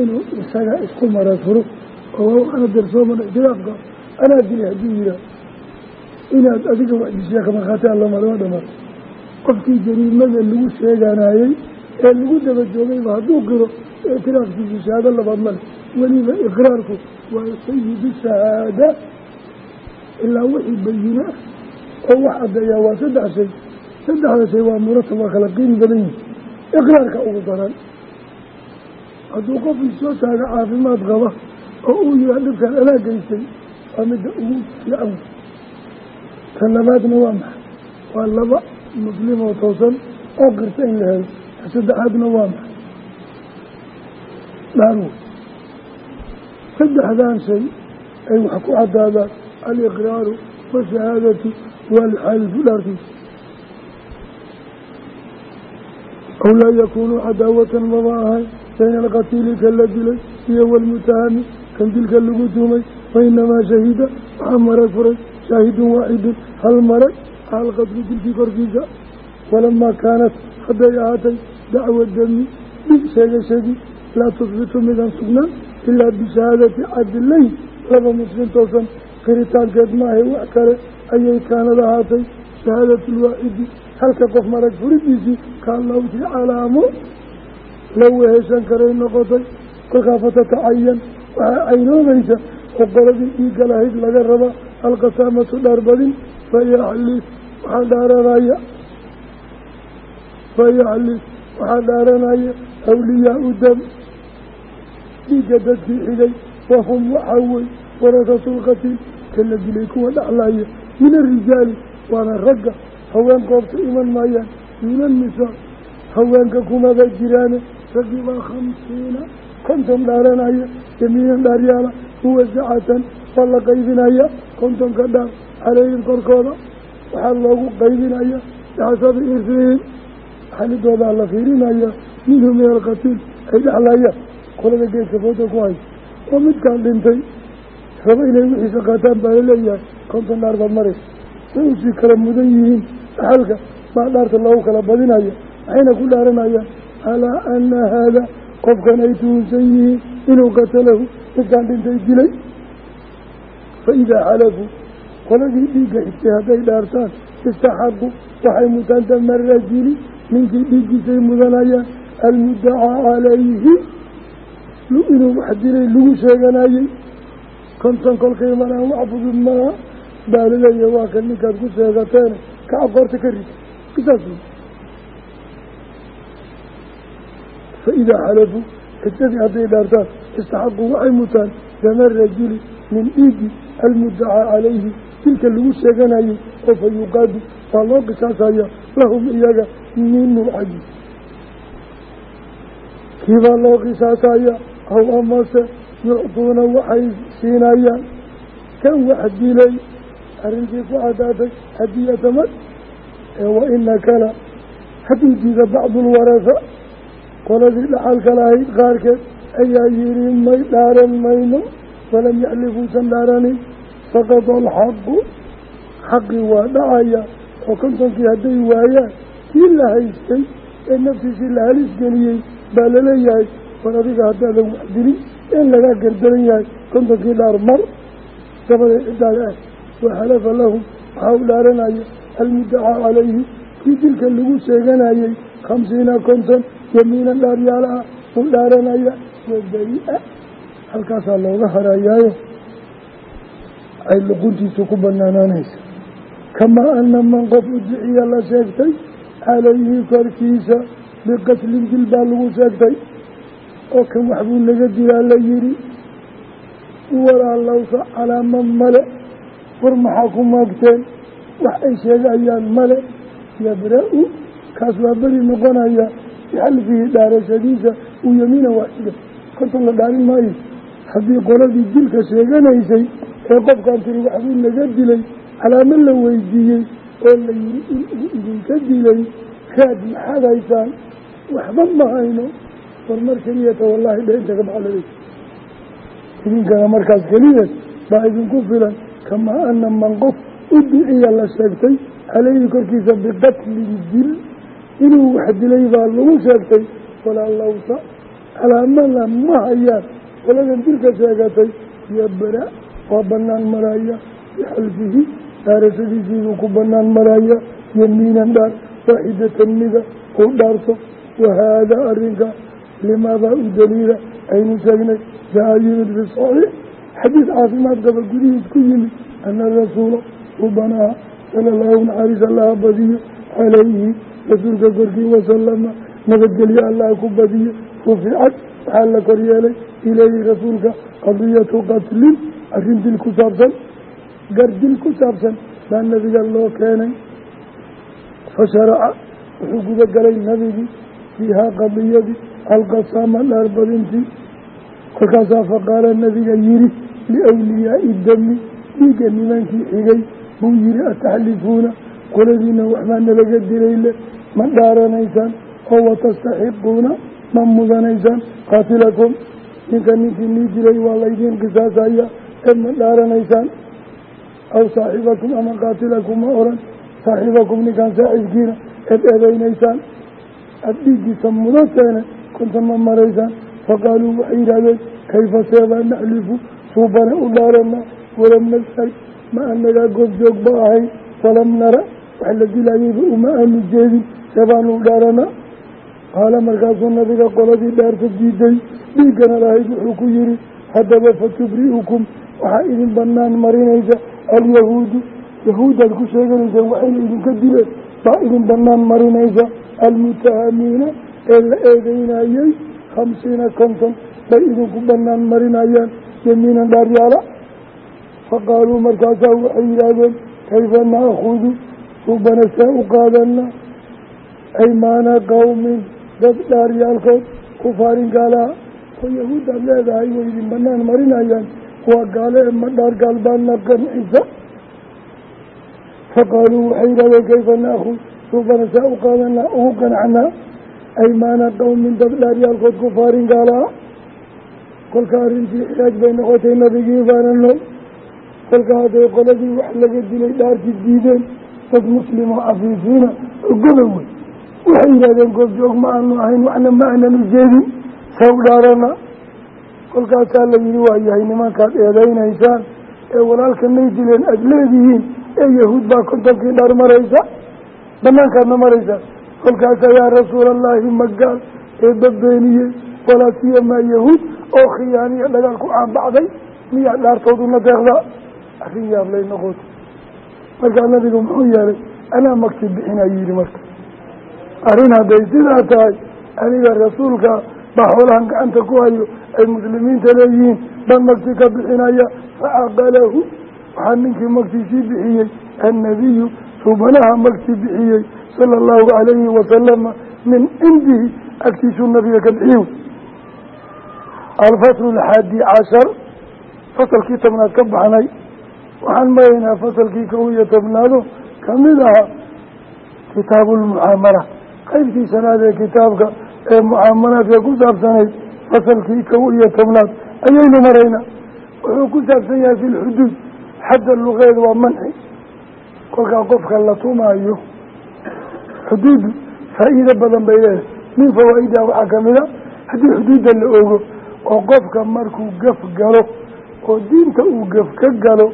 inuu isaga isku mara furo oo waxaana darsoomana ictiraafka anaa dili hadduu yihaa inaad adiga wax dishiyaa ka markhaati allamalama dhamaad. Qofkii jariimada lagu sheeganayey ee lagu daba joogayba hadduu qiro ictiraafkiisu shahaado labaad male weliba iqraarku waa sayidu shahaada. Ilaa wixii bayina ah oo wax caddeeyaa waa saddex shay. Saddexda shay waa muratab waa kala qiimi badan yihi iqraarka ugu daran hadduu qofkii soo taaga caafimaad qaba oo uu yihaa dhibkaan anaa geystay waa midda ugu fiican. Ta labaadna waa maxay? Waa laba muslimoo toosan oo qirta in la helo. Ta saddexaadna waa maxay? Dhaarwo saddexdan shay ay wax ku cadaadaan aliqraaru washahaadatu waalxalifu dhaarkiisa aw laa yakuunu cadaawatan maba ahay bayna alqatiili kan la dilay iyo waalmutahami kan dilka lagu tumay wainamaa shahida waxaa marag furay shaahidun waaxidun hal marag alqadru dilkii korkiisa walamaa kaanat hadday ahaatay dacwa dami dhig sheegashadii laa tusbitu midaan sugnaan ilaa bishahaadati cadilayn laba muslim toosan qiritaankeed maahay wax kale ayay kaanad ahaatay shahaadatu lwaaxidi halka qof marag furidiisii kaalawti calaamo la weheshan karay noqotay. Kolkaa fatatacayan waxaa caynoobaysa oo dhiigga lahayd laga rabaa alqasaamatu dhaarbadin fayaxlif waxaa dhaaranaya fayaxlif waxaa dhaaranaya awliyaau dam dhiigga dadkii xigay. Wahum waxaa wey warasatulqatiil ka la dilay kuwa dhexlaya min arijaali waana ragga haween goobta iman maayaan duuna nisaa haweenka kumaba jiraane raggii baa khamsiina konton dhaaranaya jamiilan dhaaryaala huwa sacatan waa la qaybinaya kontonka dhaar caleyhim korkooda waxaa loogu qaybinaya bixasabi irfihim xalidoodaa la fiirinaya minhu min alqatiil ay dhexlayaan qolada geedka fooda ku haysa. Oo midkaan dhintay raba inay wixiisa qaataan baa la leeyahay konton dhaar baad maraysa way u sii kala mudan yihiin. Dhaxalka baa dhaarta loogu kala badinaya waxayna ku dhaaranayaan calaa ana haada qofkan ay tuhunsan yihiin inuu qatalahu midkaan dhintay dilay. Fa idaa xalafuu qoladii dhiigga xigtay hadday dhaartaan istaxaqu waxay mutaan dama rajuli ninkii dhiiggiisay mudanayaan almuddacaa calayhi inuu wax dilay lagu sheeganayey konton kolkay maraan wax fudud maaha baalaleeya waa kan ninkaad ku sheegateen ka aqoorta ka rid kisaas fa idaa xalafuu xigtadii hadday dhaartaan istaxaquu waxay mutaan dama rajuli min dhiigi almuddacaa calayhi. Dilka lagu sheeganayey oo fa yuqaadu waa loo qisaasaya lahum iyaga minu lcaji kiibaa loo qisaasaya? Aw amase yuctuuna waxay siinayaan. Kan wax dilay arrintii ku cadaatay hadiyatama ee wa ina kala hadduu diida bacdulwarasa qoladii dhaxalka lahayd qaarkeed ayaa yihi may dhaaran mayno walam yaxlifuusan dhaaranin saqada alxaqu xaqii waa dhacaya oo kontonkii hadday waayaan kii la haystay ee naftiisii la halis geliyey baa la leeyahay war adiga haddaadan wax dilin in lagaa gardaran yahay kontonkii dhaar mar dabada cidaale ah waxalafa lahum waxaa u dhaaranaya almuddacaa calayhi kii dilka lagu sheeganayey khamsiina konton yamiinan dhaaryaala ah uu dhaaranaya waberi-a halkaasaa looga harayaayo ay luquntiisu ku banaanaanaysa kamaa ana man qof udiciya la sheegtay calayhi korkiisa biqatlin dil baa lagu sheegtay oo kan waxbuu naga dilaa la yidhi walaalowsa calaama male war maxaa ku maagteen? Wax ay sheegayaan male. Yabra-u kaas waa beri noqonaya. Bixalfihi dhaarashadiisa uu yamiina waaxida konton la dhaarin maayo. Haddii qoladii dilka sheeganaysay ee qofkan tiri waxbuu naga dilay calaamo la weydiiyey oo la yidhi inuu idinka dilay raad maxaad haysaan? Waxba ma hayno. War mar keliyata wallaahi dhe inta ka baxalada idinkana markaas keliya baa idinku filan kamaa ana man qof udiciya la sheegtay caleyhi korkiisa biqatlin dil inuu wax dilay baa lagu sheegtay walaa lawsa calaamada ma hayaan qoladan dilka sheegatay iyo bara waa banaan maraya bixalfihi dhaarashadiisiibuu ku banaan maraya yamiinan dhaar waaxidatan mida uu dhaarto wahaadaa arrinka limaadaa u daliila aynu sheegnay jaa yimid xadiis caafimaad qaba gudihiis ku yimid ana rasuula subanaha sala allahu naxariis allaha badiyo calayhi rasuulka korkii wasalama nabadgelyo allaha ku badiyo ruficad waxaa la koryeelay ilayhi rasuulka qadiyatu qatlin arrin dil ku saabsan gar dil ku saabsan baa nabiga loo keenay. Fa sharaca wuxuu guda galay nabigii fiihaa qadiyadii alqasaama dhaarbadintii kolkaasaa faqaala nabiga yihi liawliyaai dami dhiigga nimankii xigay buu yihi ataxlifuuna qoladiina waxbaa nalaga dilayle ma dhaaranaysaan oo watastaxiquuna ma mudanaysaan qaatilakum ninka ninkii nii dilay waa laydiin qisaasaya ee ma dhaaranaysaan aw saaxibakum ama qaatilakum ma oran saaxibakum ninkaan saaxiibkiina eed eedeynaysaan aada dhiiggiisa mudanteene kunta ma maraysaan faqaaluu waxay yidhahdeen kayfa seebaa naxlifu suubane u dhaarana walam nashhad ma anagaa goobjoog ba ahayn walam nara wax la dilayayba uma aanu jeedin seebaanu u dhaarana qaala markaasuu nabiga qoladii dhaarta diiday dhiiggana lahayd wuxuu ku yihi haddaba fatubri'ukum waxaa idin banaan marinaysa alyahuudu. Yahuuddaad ku sheeganayseen waxayna idinka dileen baa idin banaan marinaysa almutahamiina ee la eedeynayey khamsiina konton bay idinku banaan marinayaan yamiinan dhaaryaala faqaaluu markaasaa waxay yidhaahdeen kayfa naakudu suubana see u qaadana aymaana qawmin dad dhaaryaalkood kufaarin gaalaha oo yahuuddaad leedahay way idin banaan marinayaan. Waa gaale ee ma dhaar gaal baana qancisa faqaaluu waxay yidhahdeen kayfa naakud suubana see u qaadanaa ugu qanacnaa? Aymaana qawmin dad dhaaryaalkood kufaarin gaalaha kolka arrintii xilaaj bay noqotay nabigii baana kolka hadday qoladii wax laga dilay dhaartii diideen dad muslimo cafiifiina oo wey. Waxay yidhahdeen goobjoog ma aanu ahayn waxna ma aanan u jeedin saw dhaarana. kolkaasaa la yihi waa yahay nimankaad eedeynaysaan ee walaalkanay dileen aada leedihiin ee yahuud baa kontonkii dhaar maraysa. Banaankaadna maraysa kolkaasaa yaa rasuula allaahi magaal eeba beeniyey walaa siyamaa yahuud oo khiyaaniya dhagaal ku caanbacday miyaa dhaartooduna deeqda? Arrin yaab lay noqoto markaa nabigu muxuu yeelay anaa magti bixinaa yihi marka. Arrin hadday sidaa tahay aniga rasuulka baa xoolahan gacanta ku hayo ay muslimiinta leeyihiin baan magti ka bixinaya facaqalahu waxaa ninkii magtiisii bixiyey annabiyu suubanaha magti bixiyey sala allahu calayhi wasalama min cindihi agtiisuu nabiga ka bixiye alfaslu alxaadi cashar fasalkii tobnaad ka baxnay waxaan maraynaa fasalkii kow iyo tobnaado ka mid ahaa kitaabu lmucaamala qaybtii shanaad ee kitaabka ee mucaamalaadka ku saabsanayd fasalkii kow iyo tobnaad ayaynu maraynaa wuxuu ku saabsan yahay fi lxuduud xadda luqeed waa manci kolkaa qofka la tumaayo xuduuddu faa'iido badan bay leedahay min fawaa'idaha waxaa ka mid a haddii xuduudda la ogo oo qofka markuu gaf galo oo diinta uu gaf ka galo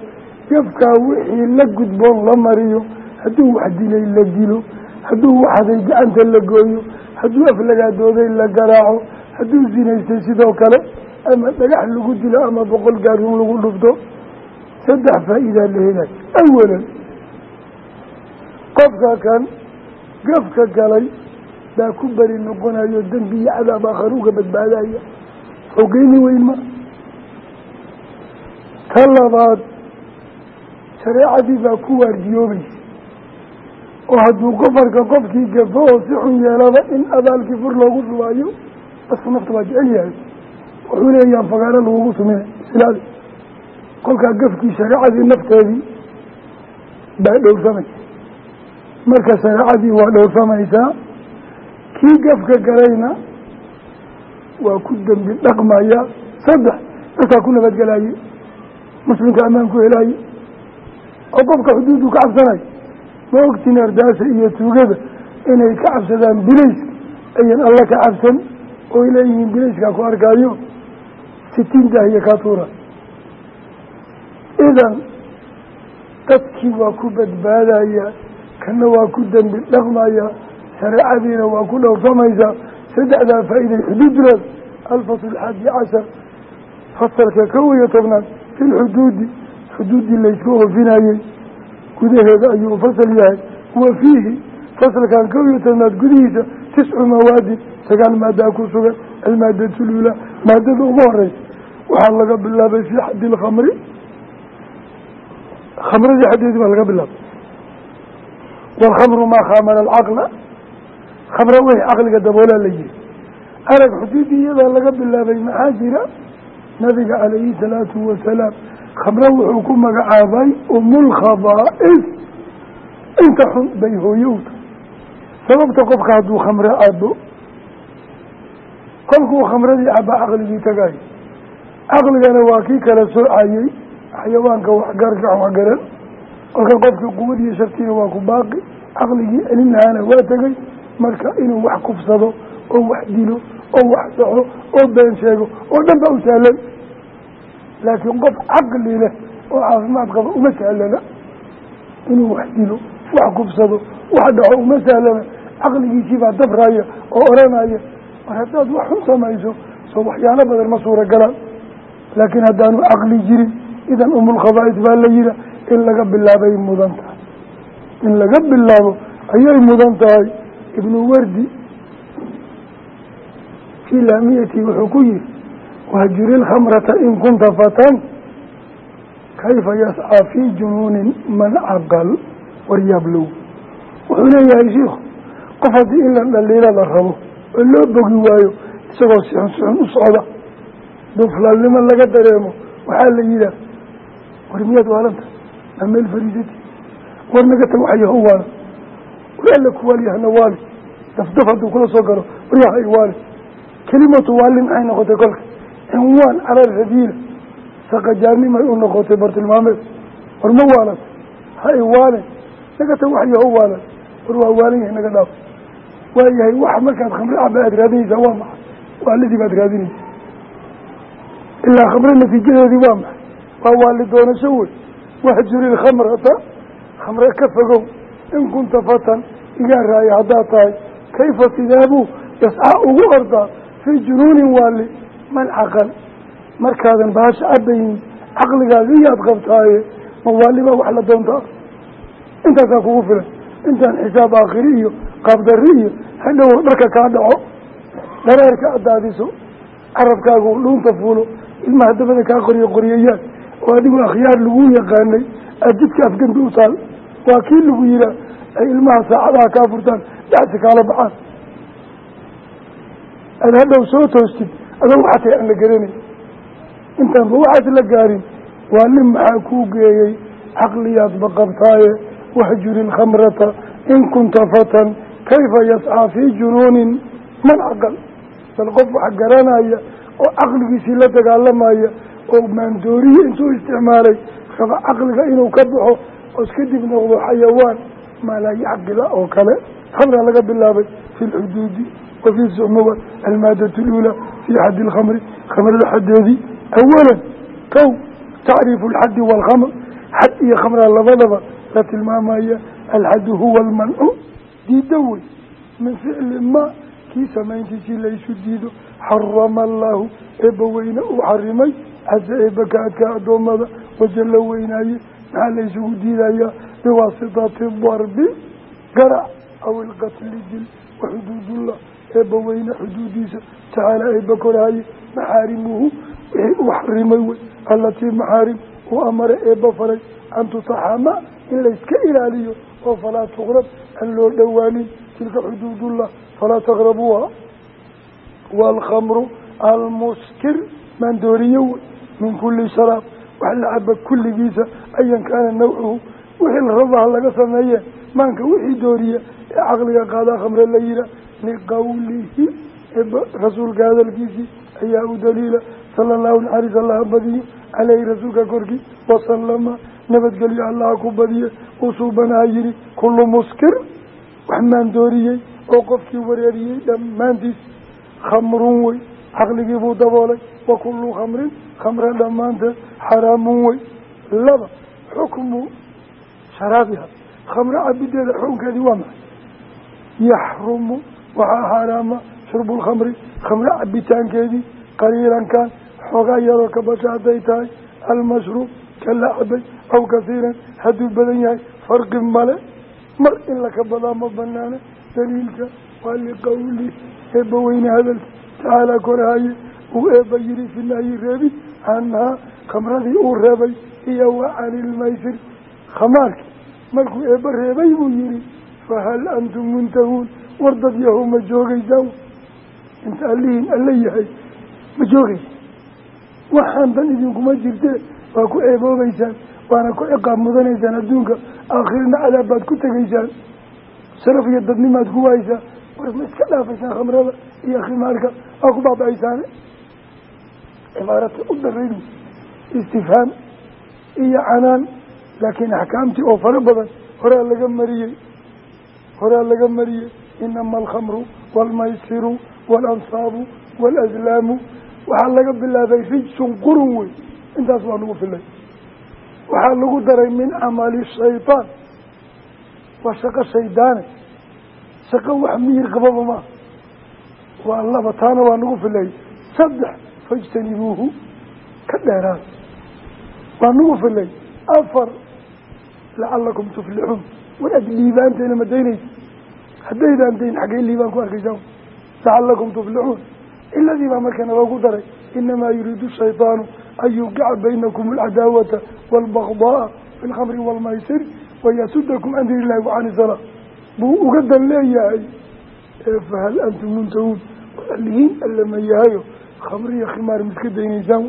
gafkaa wixii la gudboon la mariyo hadduu wax dilay la dilo hadduu waxaday gacanta la gooyo hadduu aflagaadooday la garaaco hadduu zinaystay sidoo kale ama dhagax lagu dilo ama boqol gaarun lagu dhufto saddex faa'iidaa la helay. Awalan qofka kan gafka galay baa ku beri noqonayo dembi iyo cadaab aakhar uga badbaadaya fogeyni weyn ma. Ka labaad shareecadii baa ku waardiyoobaysa oo hadduu qofarka qofkii gafo oo si xun yeelaba in abaalkii fur loogu shubaayo dadku nafta waa jecel yahay. Wuxuu leeyaan fagaaro lagugu tumina islaadi kolkaa gafkii shareecadii nafteedii baa dhowrsamaysa. Marka shareecadii waa dhowrsamaysaa kii gafka galayna waa ku dembi dhaqmaya saddex. Dadkaa ku nabadgelaye muslimka ammaan ku helaaye oo qofka xuduudu ka cabsanayo ma ogtiin ardaasa iyo tuugada inay ka cabsadaan bilayska. Ayan alla ka cabsan oy leeyihiin bilayskaa ku arkaayo. Sitiin daahiya kaa tuura idan dadkii waa ku badbaadaya kana waa ku dembi dhaqmaya shareecadiina waa ku dhowrsamaysaa saddexdaa faa'iiday xuduudleed alfasl xaadi cashar fasalka kow iyo tobnaad fi lxuduudi xuduuddii laysku oofinayey gudaheeda ayuu fasal yahay wa fiihi fasalkan kow iyo tobnaad gudihiisa tiscu mawaadin sagaal maadaa ku sugan almaadatu lulaa maadada ugu horeysa waxaa laga bilaabay fii xaddi lkhamri khamradii xaddeedii baa laga bilaabay. Waalkhamru maa khamara alcaqla khamra wixii caqliga daboolaa la yihi arag xuduuddii iyadaa laga bilaabay maxaa jira? Nabiga calayhi salaatu wasalaam khamro wuxuu ku magacaabay umulkhabaa'is inta xun bay tahay sababta qofka hadduu khamro cabo kolkuu khamradii cabaa caqligii tagayo caqligana waa kii kala soocayey xayawaanka waxgargax waxgaran kolka qofkii quwad iyo shartiina waa ku baaqi caqligii celin lahaana waa tegay marka inuu wax kufsado oo wax dilo oo wax dhaco oo been sheego oo dhan baa u sahlan. Laakiin qof caqli leh oo caafimaad qaba uma sahlana inuu wax dilo wax kufsado wax dhaco uma sahlana caqligiisii baa dabraya oo oranaya. Mar haddaad wax xun samayso soo waxyaalo badan ma suuragalaan laakiin haddaanu caqli jirin idan umulkhabaa'is baa la yiha in laga bilaabay mudan tahay. In laga bilaabo ayay mudan tahay ibnu wardi fii laamiyati wuxuu ku yihi wahjuri lkhamrata in kunta fatan kayfa yascaa fii junuunin man caqal waryaablow wuxuu leeyahay shiikhu qof haddii in la dhaliila la rabo oo loo bogi waayo isagoo sixun sixun u socda duflaalnimo laga dareemo waxaa la yihaah war war alla kuwaalyahna waali. Dafdaf hadduu kula soo galo waryaha iwaali kelimatu waali maxay noqotay kolka. Cinwaan calal radiila saqajaanimay u noqotay bartilmaameed war ma waalan ha iwaalin naga tag waxyaho waalan war waa waalan yahay naga dhaaf. Waayahay waxa markaad khamre caba aad raadinaysaa waa maxay? Waalidii baad raadinaysa. Ilaa khamre natiijadeedii waa maxay? Waa waali doonasho wey wahjuri lkhamrata khamre ka fogow in kunta fatan igaa raaya haddaad tahay. Kayfa sidaabuu yascaa ugu ordaa fii junuunin waali man caqal. Markaadan baasha cabaynin caqligaada iyaad qabtaaye ma waali baa wax la doontaa? Intaasaa kugu filan. Intaan xisaab aakhiri iyo qaabdarri iyo hadhow dharka kaa dhaco dhareerka addaadiso carabkaagu dhuunta fuulo ilmaha dabada kaa qoriyo qoriyayaan oo adigu akhyaar lagu yaqaanay aada jidka afgembi u waa kii lagu yihaa ay ilmaha saacadaha kaa furtaan dhacsi kaala baxaan. Aada hadhow soo toostid adoo waxatay aan la garanay intaanba waxaas la gaarin. Waa nin maxaa kuu geeyey? Caqliyaadba qabtaaye. Wahjuri lkhamrata in kunta fatan kayfa yascaa fii junuunin man caqal. Bal qof wax garanaya oo caqligiisii la dagaalamaya oo maandooriyi intuu isticmaalay raba caqliga inuu ka baxo oos kadib noqdo xayawaan maalaa yacqila oo kale khamraa laga bilaabay fi lxuduudi wafii suxmuwa almaadatu luulaa fii xaddi alkhamri khamrada xaddeedii awalan kow tacriifu alxaddi waalkhamr xad iyo khamraa labadaba la tilmaamaya alxaddu huwa almancu diiddo wey min ficli ma kii samayntiisii laysu diido xarama allaahu eebba weyne uu xarimay casa eebba ka adkaa addoommada wajalla weynaaye maxaa laysugu diidayaa biwaasitati darbi garac aw ilqatli dil waxuduudullah eebba weyne xuduudiisa tacaala eebba koraaye maxaarimuhu wixii uu xarimay wey allatii maxaarim uu amare eebba faray an tutaxama in layska ilaaliyo oo falaa tuqrab aan loo dhowaanin tilka xuduudullah falaa taqrabuuha waalkhamru almuskir maandooriyo wey min wax la caba kulligiisa ayan kaana nawcuhu. Wixii la rabaha laga sameeye maanka wixii dooriya ee caqliga qaadaa khamre la yihaa liqawlihi rasuulka hadalkiisii ayaa u daliila. Sala allahu naxariis allaha badiyo caleyhi rasuulka korkii wasalama nabadgelyo allaha ku badiye usuubanaha yihi kullu muskir wax maandooriyey oo qofkii wareeriyey dhammaantiis khamrun wey caqligii buu daboolay. Wa kullu khamrin khamre dhammaanteed xaraamun wey. Laba xukmu sharaabiha. Khamre cabideeda xukunkeedii waa maxay? Yaxrumu waxaa xaaraama shurbu lkhamri khamre cabitaankeedii qaliilankan xoogaa yaroo ka basha hadday tahay. Almashruub ka la cabay aw kasiiran hadduu badan yahay. Farqi male mar in laka badaa ma banaana daliilka waa liqawli eebba weyne hadalki tacaala korahaye uu eebba yihi fi nahyi reebid canhaa khamradii uu reebay iyo wa cani ilmaysir khamaarki markuu eebba reebay buu yihi fahal antum muntahuun war dad yahow ma joogeysaan inta allihiin alla yahay ma joogeysa waxaan dan idinkuma jirte waa ku eeboobeysaan waana ku ciqaab mudanaysaan adduunka aakhirina cadaab baad ku tegaysaan. Sharaf iyo dadnimaad ku waaysaa war ma iska dhaafaysaan khamrada iyo khimaarka waa ku baaba-aysaane? Cibaarata u daraydu istifhaam iyo canaan. Laakiin axkaamtii oo fara badan horaa laga mariyey. Horaa laga mariyey. Inama alkhamru waalmaysiru waalansaabu waalaslaamu waxaa laga bilaabay rijsun qurun wey intaas waa nagu filay. Waxaa lagu daray min camali shaytaan. Waa shaqo shaydaane waa laba taana waa nagu filay saddex fajtanibuuhu ka dheeraad waa nagu filay afar lacalakum tuflixuun. War ad liibaanteena ma daynaysa haddaydaan dayn xaggay liibaan ku arkaysaan lacalakum tuflixuun. Iladii baa marka naloogu daray. Inamaa yuriidu shayطaanu an yuqica baynakum alcadaawata waalbagdaaa fi lkhamri waalmaysir wayasudakum can diin illahi wacani salaa buu uga dan leeyahay fahal antum muntahuun alihiin allama yahayo khamriya khimaar miska daynaysaan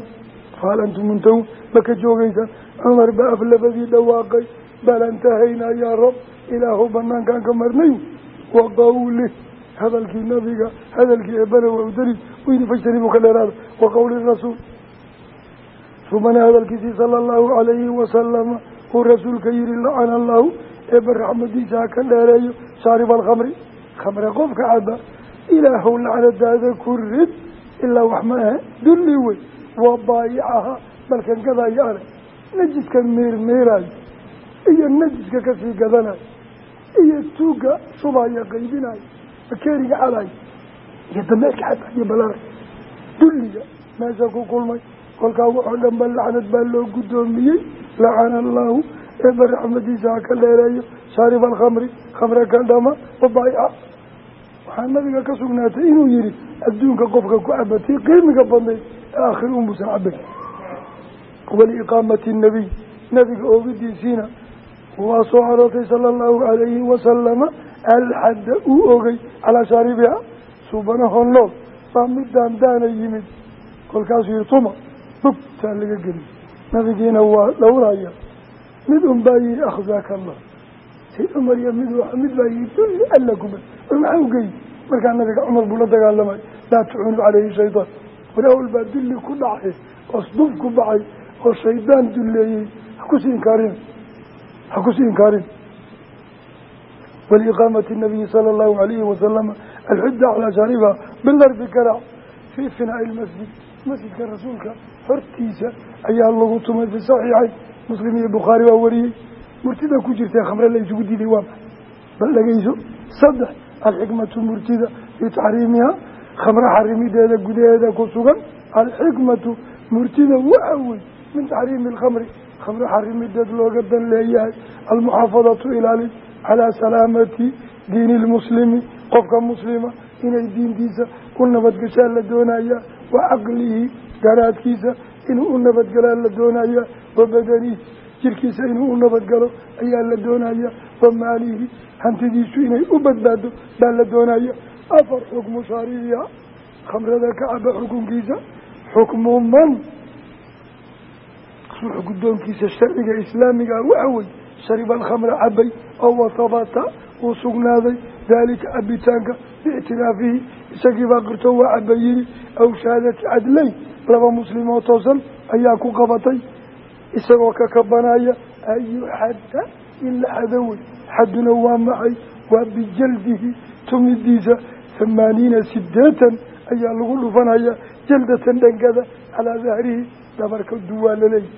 fahal antum muntahuun maka joogeysaan cumar baa af labadii dhawaaqay bal antahaynaa yaa rab ilaahu banaankaan ka marnay waqawlih hadalkii nabiga hadalkii eebana waa u daliil u yihi fajtanibuu ka dheeraada wa qawli rasuul subana hadalkiisii sala allahu calayhi wasalama uu rasuulka yihi lacana allahu eeba raxmadiisa ha ka dheereeyo shaariba alkhamri khamre qofka caba ilaahow lacnadaada ku rid ilaa wax ma ahe dulli wey waa baayicaha balkan gadaayo najiska miirmiiraayo iyo najiska ka sii gadanayo iyo tuuga shubaya qaybinayo bakeeriga calayo iyo dameerka xataa iyo balaaray dulliga meesha ku kulmay kolkaa waxoo dhan ba lacnad baa loo guddoomiyey lacana allahu eeba raxmadiisa ha ka dheereeyo shaariba alkhamri khamre ka dhama wabaayica waxaa nabiga ka sugnaatay inuu yihi adduunka qofka ku cabatii qiimiga badnayd aakhir umusan cabay waliiqaamati nabiy nabiga oogidiisiina waa soo aroortay sala allahu calayhi wasalama alxadda uu ogey calaa shaaribiha subanahoo nool baa midaan daana yimid kolkaasuu yihi tuma bugtaa laga geliy nabigiina waa dhowraya mid un baa yihi akhzaaka allah say cumar iyo mid mid baa yihi dulli alla kuma war maxaa ugeyi markaa nabiga cumar buu la dagaalamay. Laa tucunu caleyhi shaydaan war awl baa dulli ku dhacay osduf ku bacay oo shaydaan dulleeyey. Hakusii inkaarin ha ku sii inkaarin waliiqaamati nabiyi sala allahu alayhi wasalama alxudda calaa shaariba bidarbi garaac fii finaa'i ilmasjid masjidka rasuulka hortiisa ayaa lagu tumay fi saxiixayn. Muslim iyo bukhaari baa wariyey murtida ku jirtee khamre la isugu diiday waa maxay? Bal dhegeyso saddex alxikmatu murtida fii taxriimiha khamre xarimideeda gudaheeda ku sugan alxikmatu murtida waxa wey min taxriimi alkhamri khamre xarimideed looga dan leeyahay almuxaafadatu ilaalin calaa salaamati diini lmuslimi qofka muslima inay diintiisa u nabadgashaa la doonaya wa caqlihi garaadkiisa inuu u nabadgalaa la doonaya wa badanihi jirkiisa inuu u nabadgalo ayaa la doonaya wa maalihi hantidiisu inay u badbaado baa la doonaya. Afar xukmu shaaribiha khamrada ka caba xukunkiisa xukmu man ruux guddoonkiisa sharciga islaamiga waxa wey shariba alkhamra cabay oo wasabata uu sugnaaday daalika cabitaanka biictiraafihi isagiibaa qirto waa caba yidhi aw shahaadati cadlayn laba muslim oo toosan ayaa ku qabatay isagoo ka kabanaya ayu xadda la xadowey xadduna waa maxay waa bijaldihi tumidiisa hamaaniina sideetan ayaa lagu dhufanaya jaldatan dhangada calaa dahrihi dhabarka duwaa laleeyahy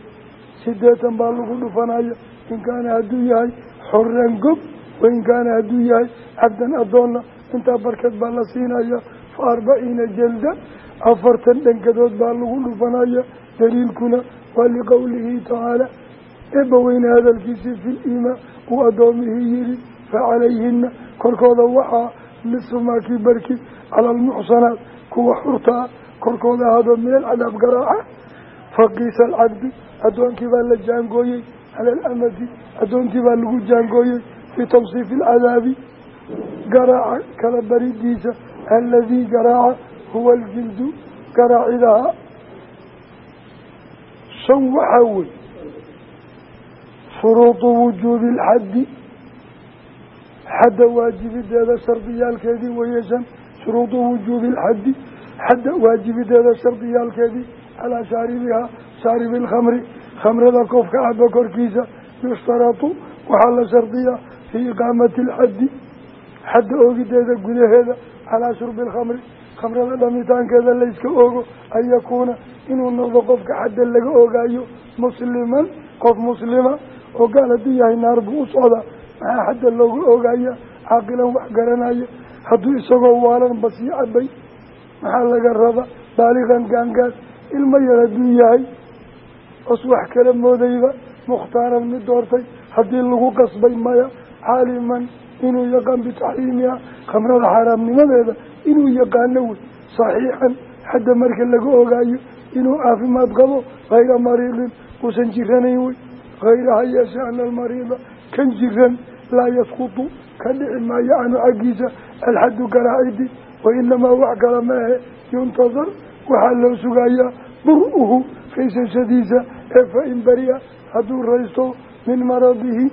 sideetan baa lagu dhufanaya in kaana hadduu yahay xoran gob wain kaana hadduu yahay cabdan addoonna. Intaa barkeed baa la siinaya fa arbaciina jalda afartan dhankadood baa lagu dhufanaya daliilkuna waa liqowlihi tacaala eebba weyne hadalkiisii fi liimaan uu addoomihii yihi facalayhina korkooda waxaa nisu maakii barki cala almuxsanaat kuwa xurta ah korkooda ahaadoo min alcadaab garaaca. Faqiisa alcabdi addoonkii baa la jaangooyey cala alamati addoontii baa lagu jaangooyey fii tawsiifi alcadaabi. Garaaca kala baridiisa aladii garaaca huwa aljildu garaacidaha shan waxaa wey shuruudu wujuubi alxaddi xadda waajibideeda shardiyaalkeedii weeye shan shuruudu wujuubi alxaddi xadda waajibideeda shardiyaalkeedii calaa shaaribihaa shaaribi alkhamri khamrada qofka caba korkiisa yushtaratu waxaa la shardiyaa fii iqaamati alxaddi xadda oogideeda gudaheeda calaa shurbi alkhamri khamrada dhamitaankeeda layska ogo an yakuuna inuu noqdo qofka xadda laga ogaayo musliman qof muslima oo gaal hadduu yahay naar buu u socdaa maxaa xadda looga ogaya caaqilan wax garanaya hadduu isagoo waalan basii cabay maxaa laga raba baaliqan gaangaas ilmo yar hadduu yahay os wax kala moodayba mukhtaaran mid doortay haddii lagu qasbay maya caaliman inuu yaqaan bitaxriimiha khamrada xaaraamnimadeeda inuu yaqaano wey saxiixan xadda marka laga ogaayo inuu caafimaad qabo hayra mariidin uusan jiranayn wey hayra ha yeeshe ana almariida kan jiran laa yaskutu ka dhici maayo canhu xaggiisa alxaddu garaacidi wainamaa wax kala ma ahe yuntadar waxaa loo sugayaa bur-uhu faysashadiisa ee fa in beri-a hadduu raysto min maradihi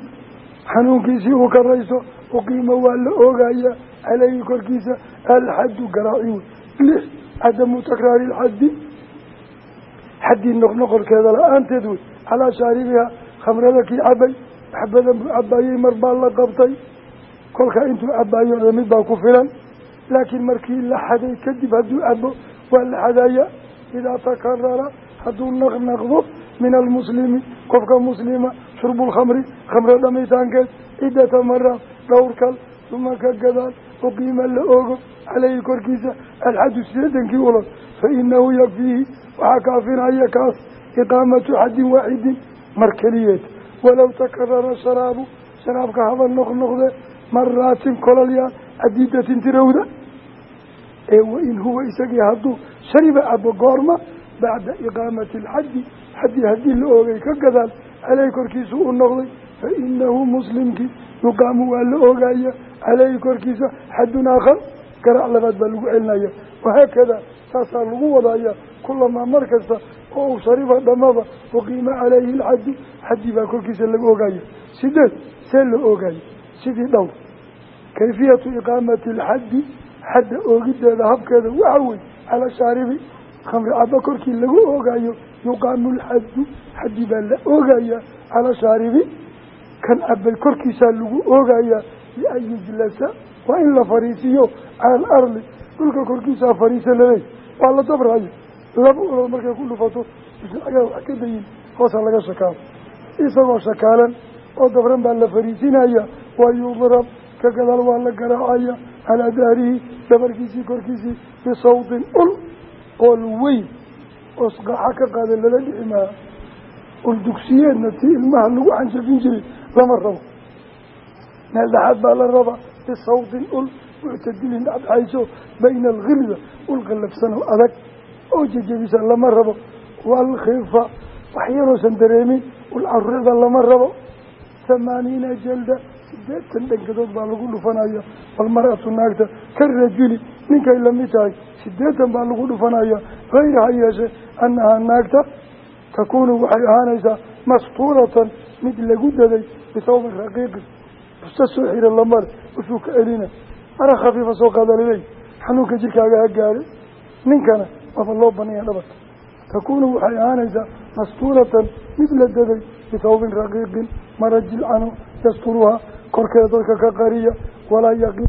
xanuunkiisii uu ka raysto uqiima waa la oogaya caleyhi korkiisa alxaddu garaaci wey lix cadamu takraari ilxaddi xaddii noqnoqorkeeda la'aanteed wey calaa shaaribiha khamrada kii cabay wax badan buu cabaayey mar baa la qabtay kolkaa intuu cabaayo mid baa ku filan laakiin markii la xaday kadib hadduu cabo waa la xadaya idaa takarara hadduu naqnaqdo min almuslimi qofka muslima shurbu lkhamri khamre dhamitaankeed ciddata mara dhowr kal uma ka gadaal uqiima la oogo caleyhi korkiisa alxaddu sideetankii ulod fa inahu yakfiihi waxaa kaafinaya kaas iqaamatu xaddin waaxidin mar keliyeed walow takarara sharaabu sharaabka haba noqnoqde maraatin kololyaal cadiidatin tirawda ee wain huwa isagii hadduu shariba cabo goorma bacda iqaamati alxaddi xaddii haddii la oogay ka gadaal caleyhi korkiisa u noqday fa inahu muslimkii yuqaamu waa la oogaya caleyhi korkiisa xaddun aakhar garaac labaad baa lagu celinaya wahaakada saasaa lagu wadaya kulamaa mar kasta oo uu shariba dhamaba uqiima caleyhi alxaddu xaddii baa korkiisa laga oogaya sideed see la oogayo sidii dhowr kayfiyatu iqaamati alxaddi xadda oogideeda habkeeda waxa wey calaa shaaribi khamri caba korkii lagu oogayo yuqaamu lxaddu xaddii baa la oogaya calaa shaaribi kan cabay korkiisaa lagu oogayaa bian yujlasa waa in la fariisiyo cala alardi dhulka korkiisaa fariisa laleey waa la dabraya laba ulood markay ku dhufato isnacagaa wax ka dayin hoosa laga shakaalo isagoo shakaalan oo dabran baa la fariisinaya waa yudrab ka gadaal waa la garaacaya calaa daarihi dhabarkiisii korkiisii bisawtin ul qool weyn. Oo sqaaxa ka qaada lala dhici maaha. Ul dugsiyeedna tii ilmaha lagu xanjafin jiray lama rabo. Meel dhaxaad baa la rabaa bisawtin ul muctadilin dhexdhexayso bayna alkhilda ul qallafsan oo adag oo jejebisa lama rabo. Waalkhifa wax yaroosan dareemin ul caruurada lama rabo. Thamaaniina jalda sideetan dhankadood baa lagu dhufanaya. Walmar-atu naagta ka rajuli ninkay la mid tahay sideetan baa lagu dhufanaya. Hayra ha yeeshe annahaa naagta takuunu waxay ahaanaysaa mastuuratan mid lagu daday bisawbin raqiiqin busta soo xira lamale usuu ka celina mara khafiifa soo qaadaliley xanuunka jirkaaga ha gaare ninkana waaba loo banaya dhabarka takuunu waxay ahaanaysaa mastuuratan mid la daday bisawbin raqiiqin mara jilcano yasturuhaa korkeeda dadka ka qariya walaa yaqi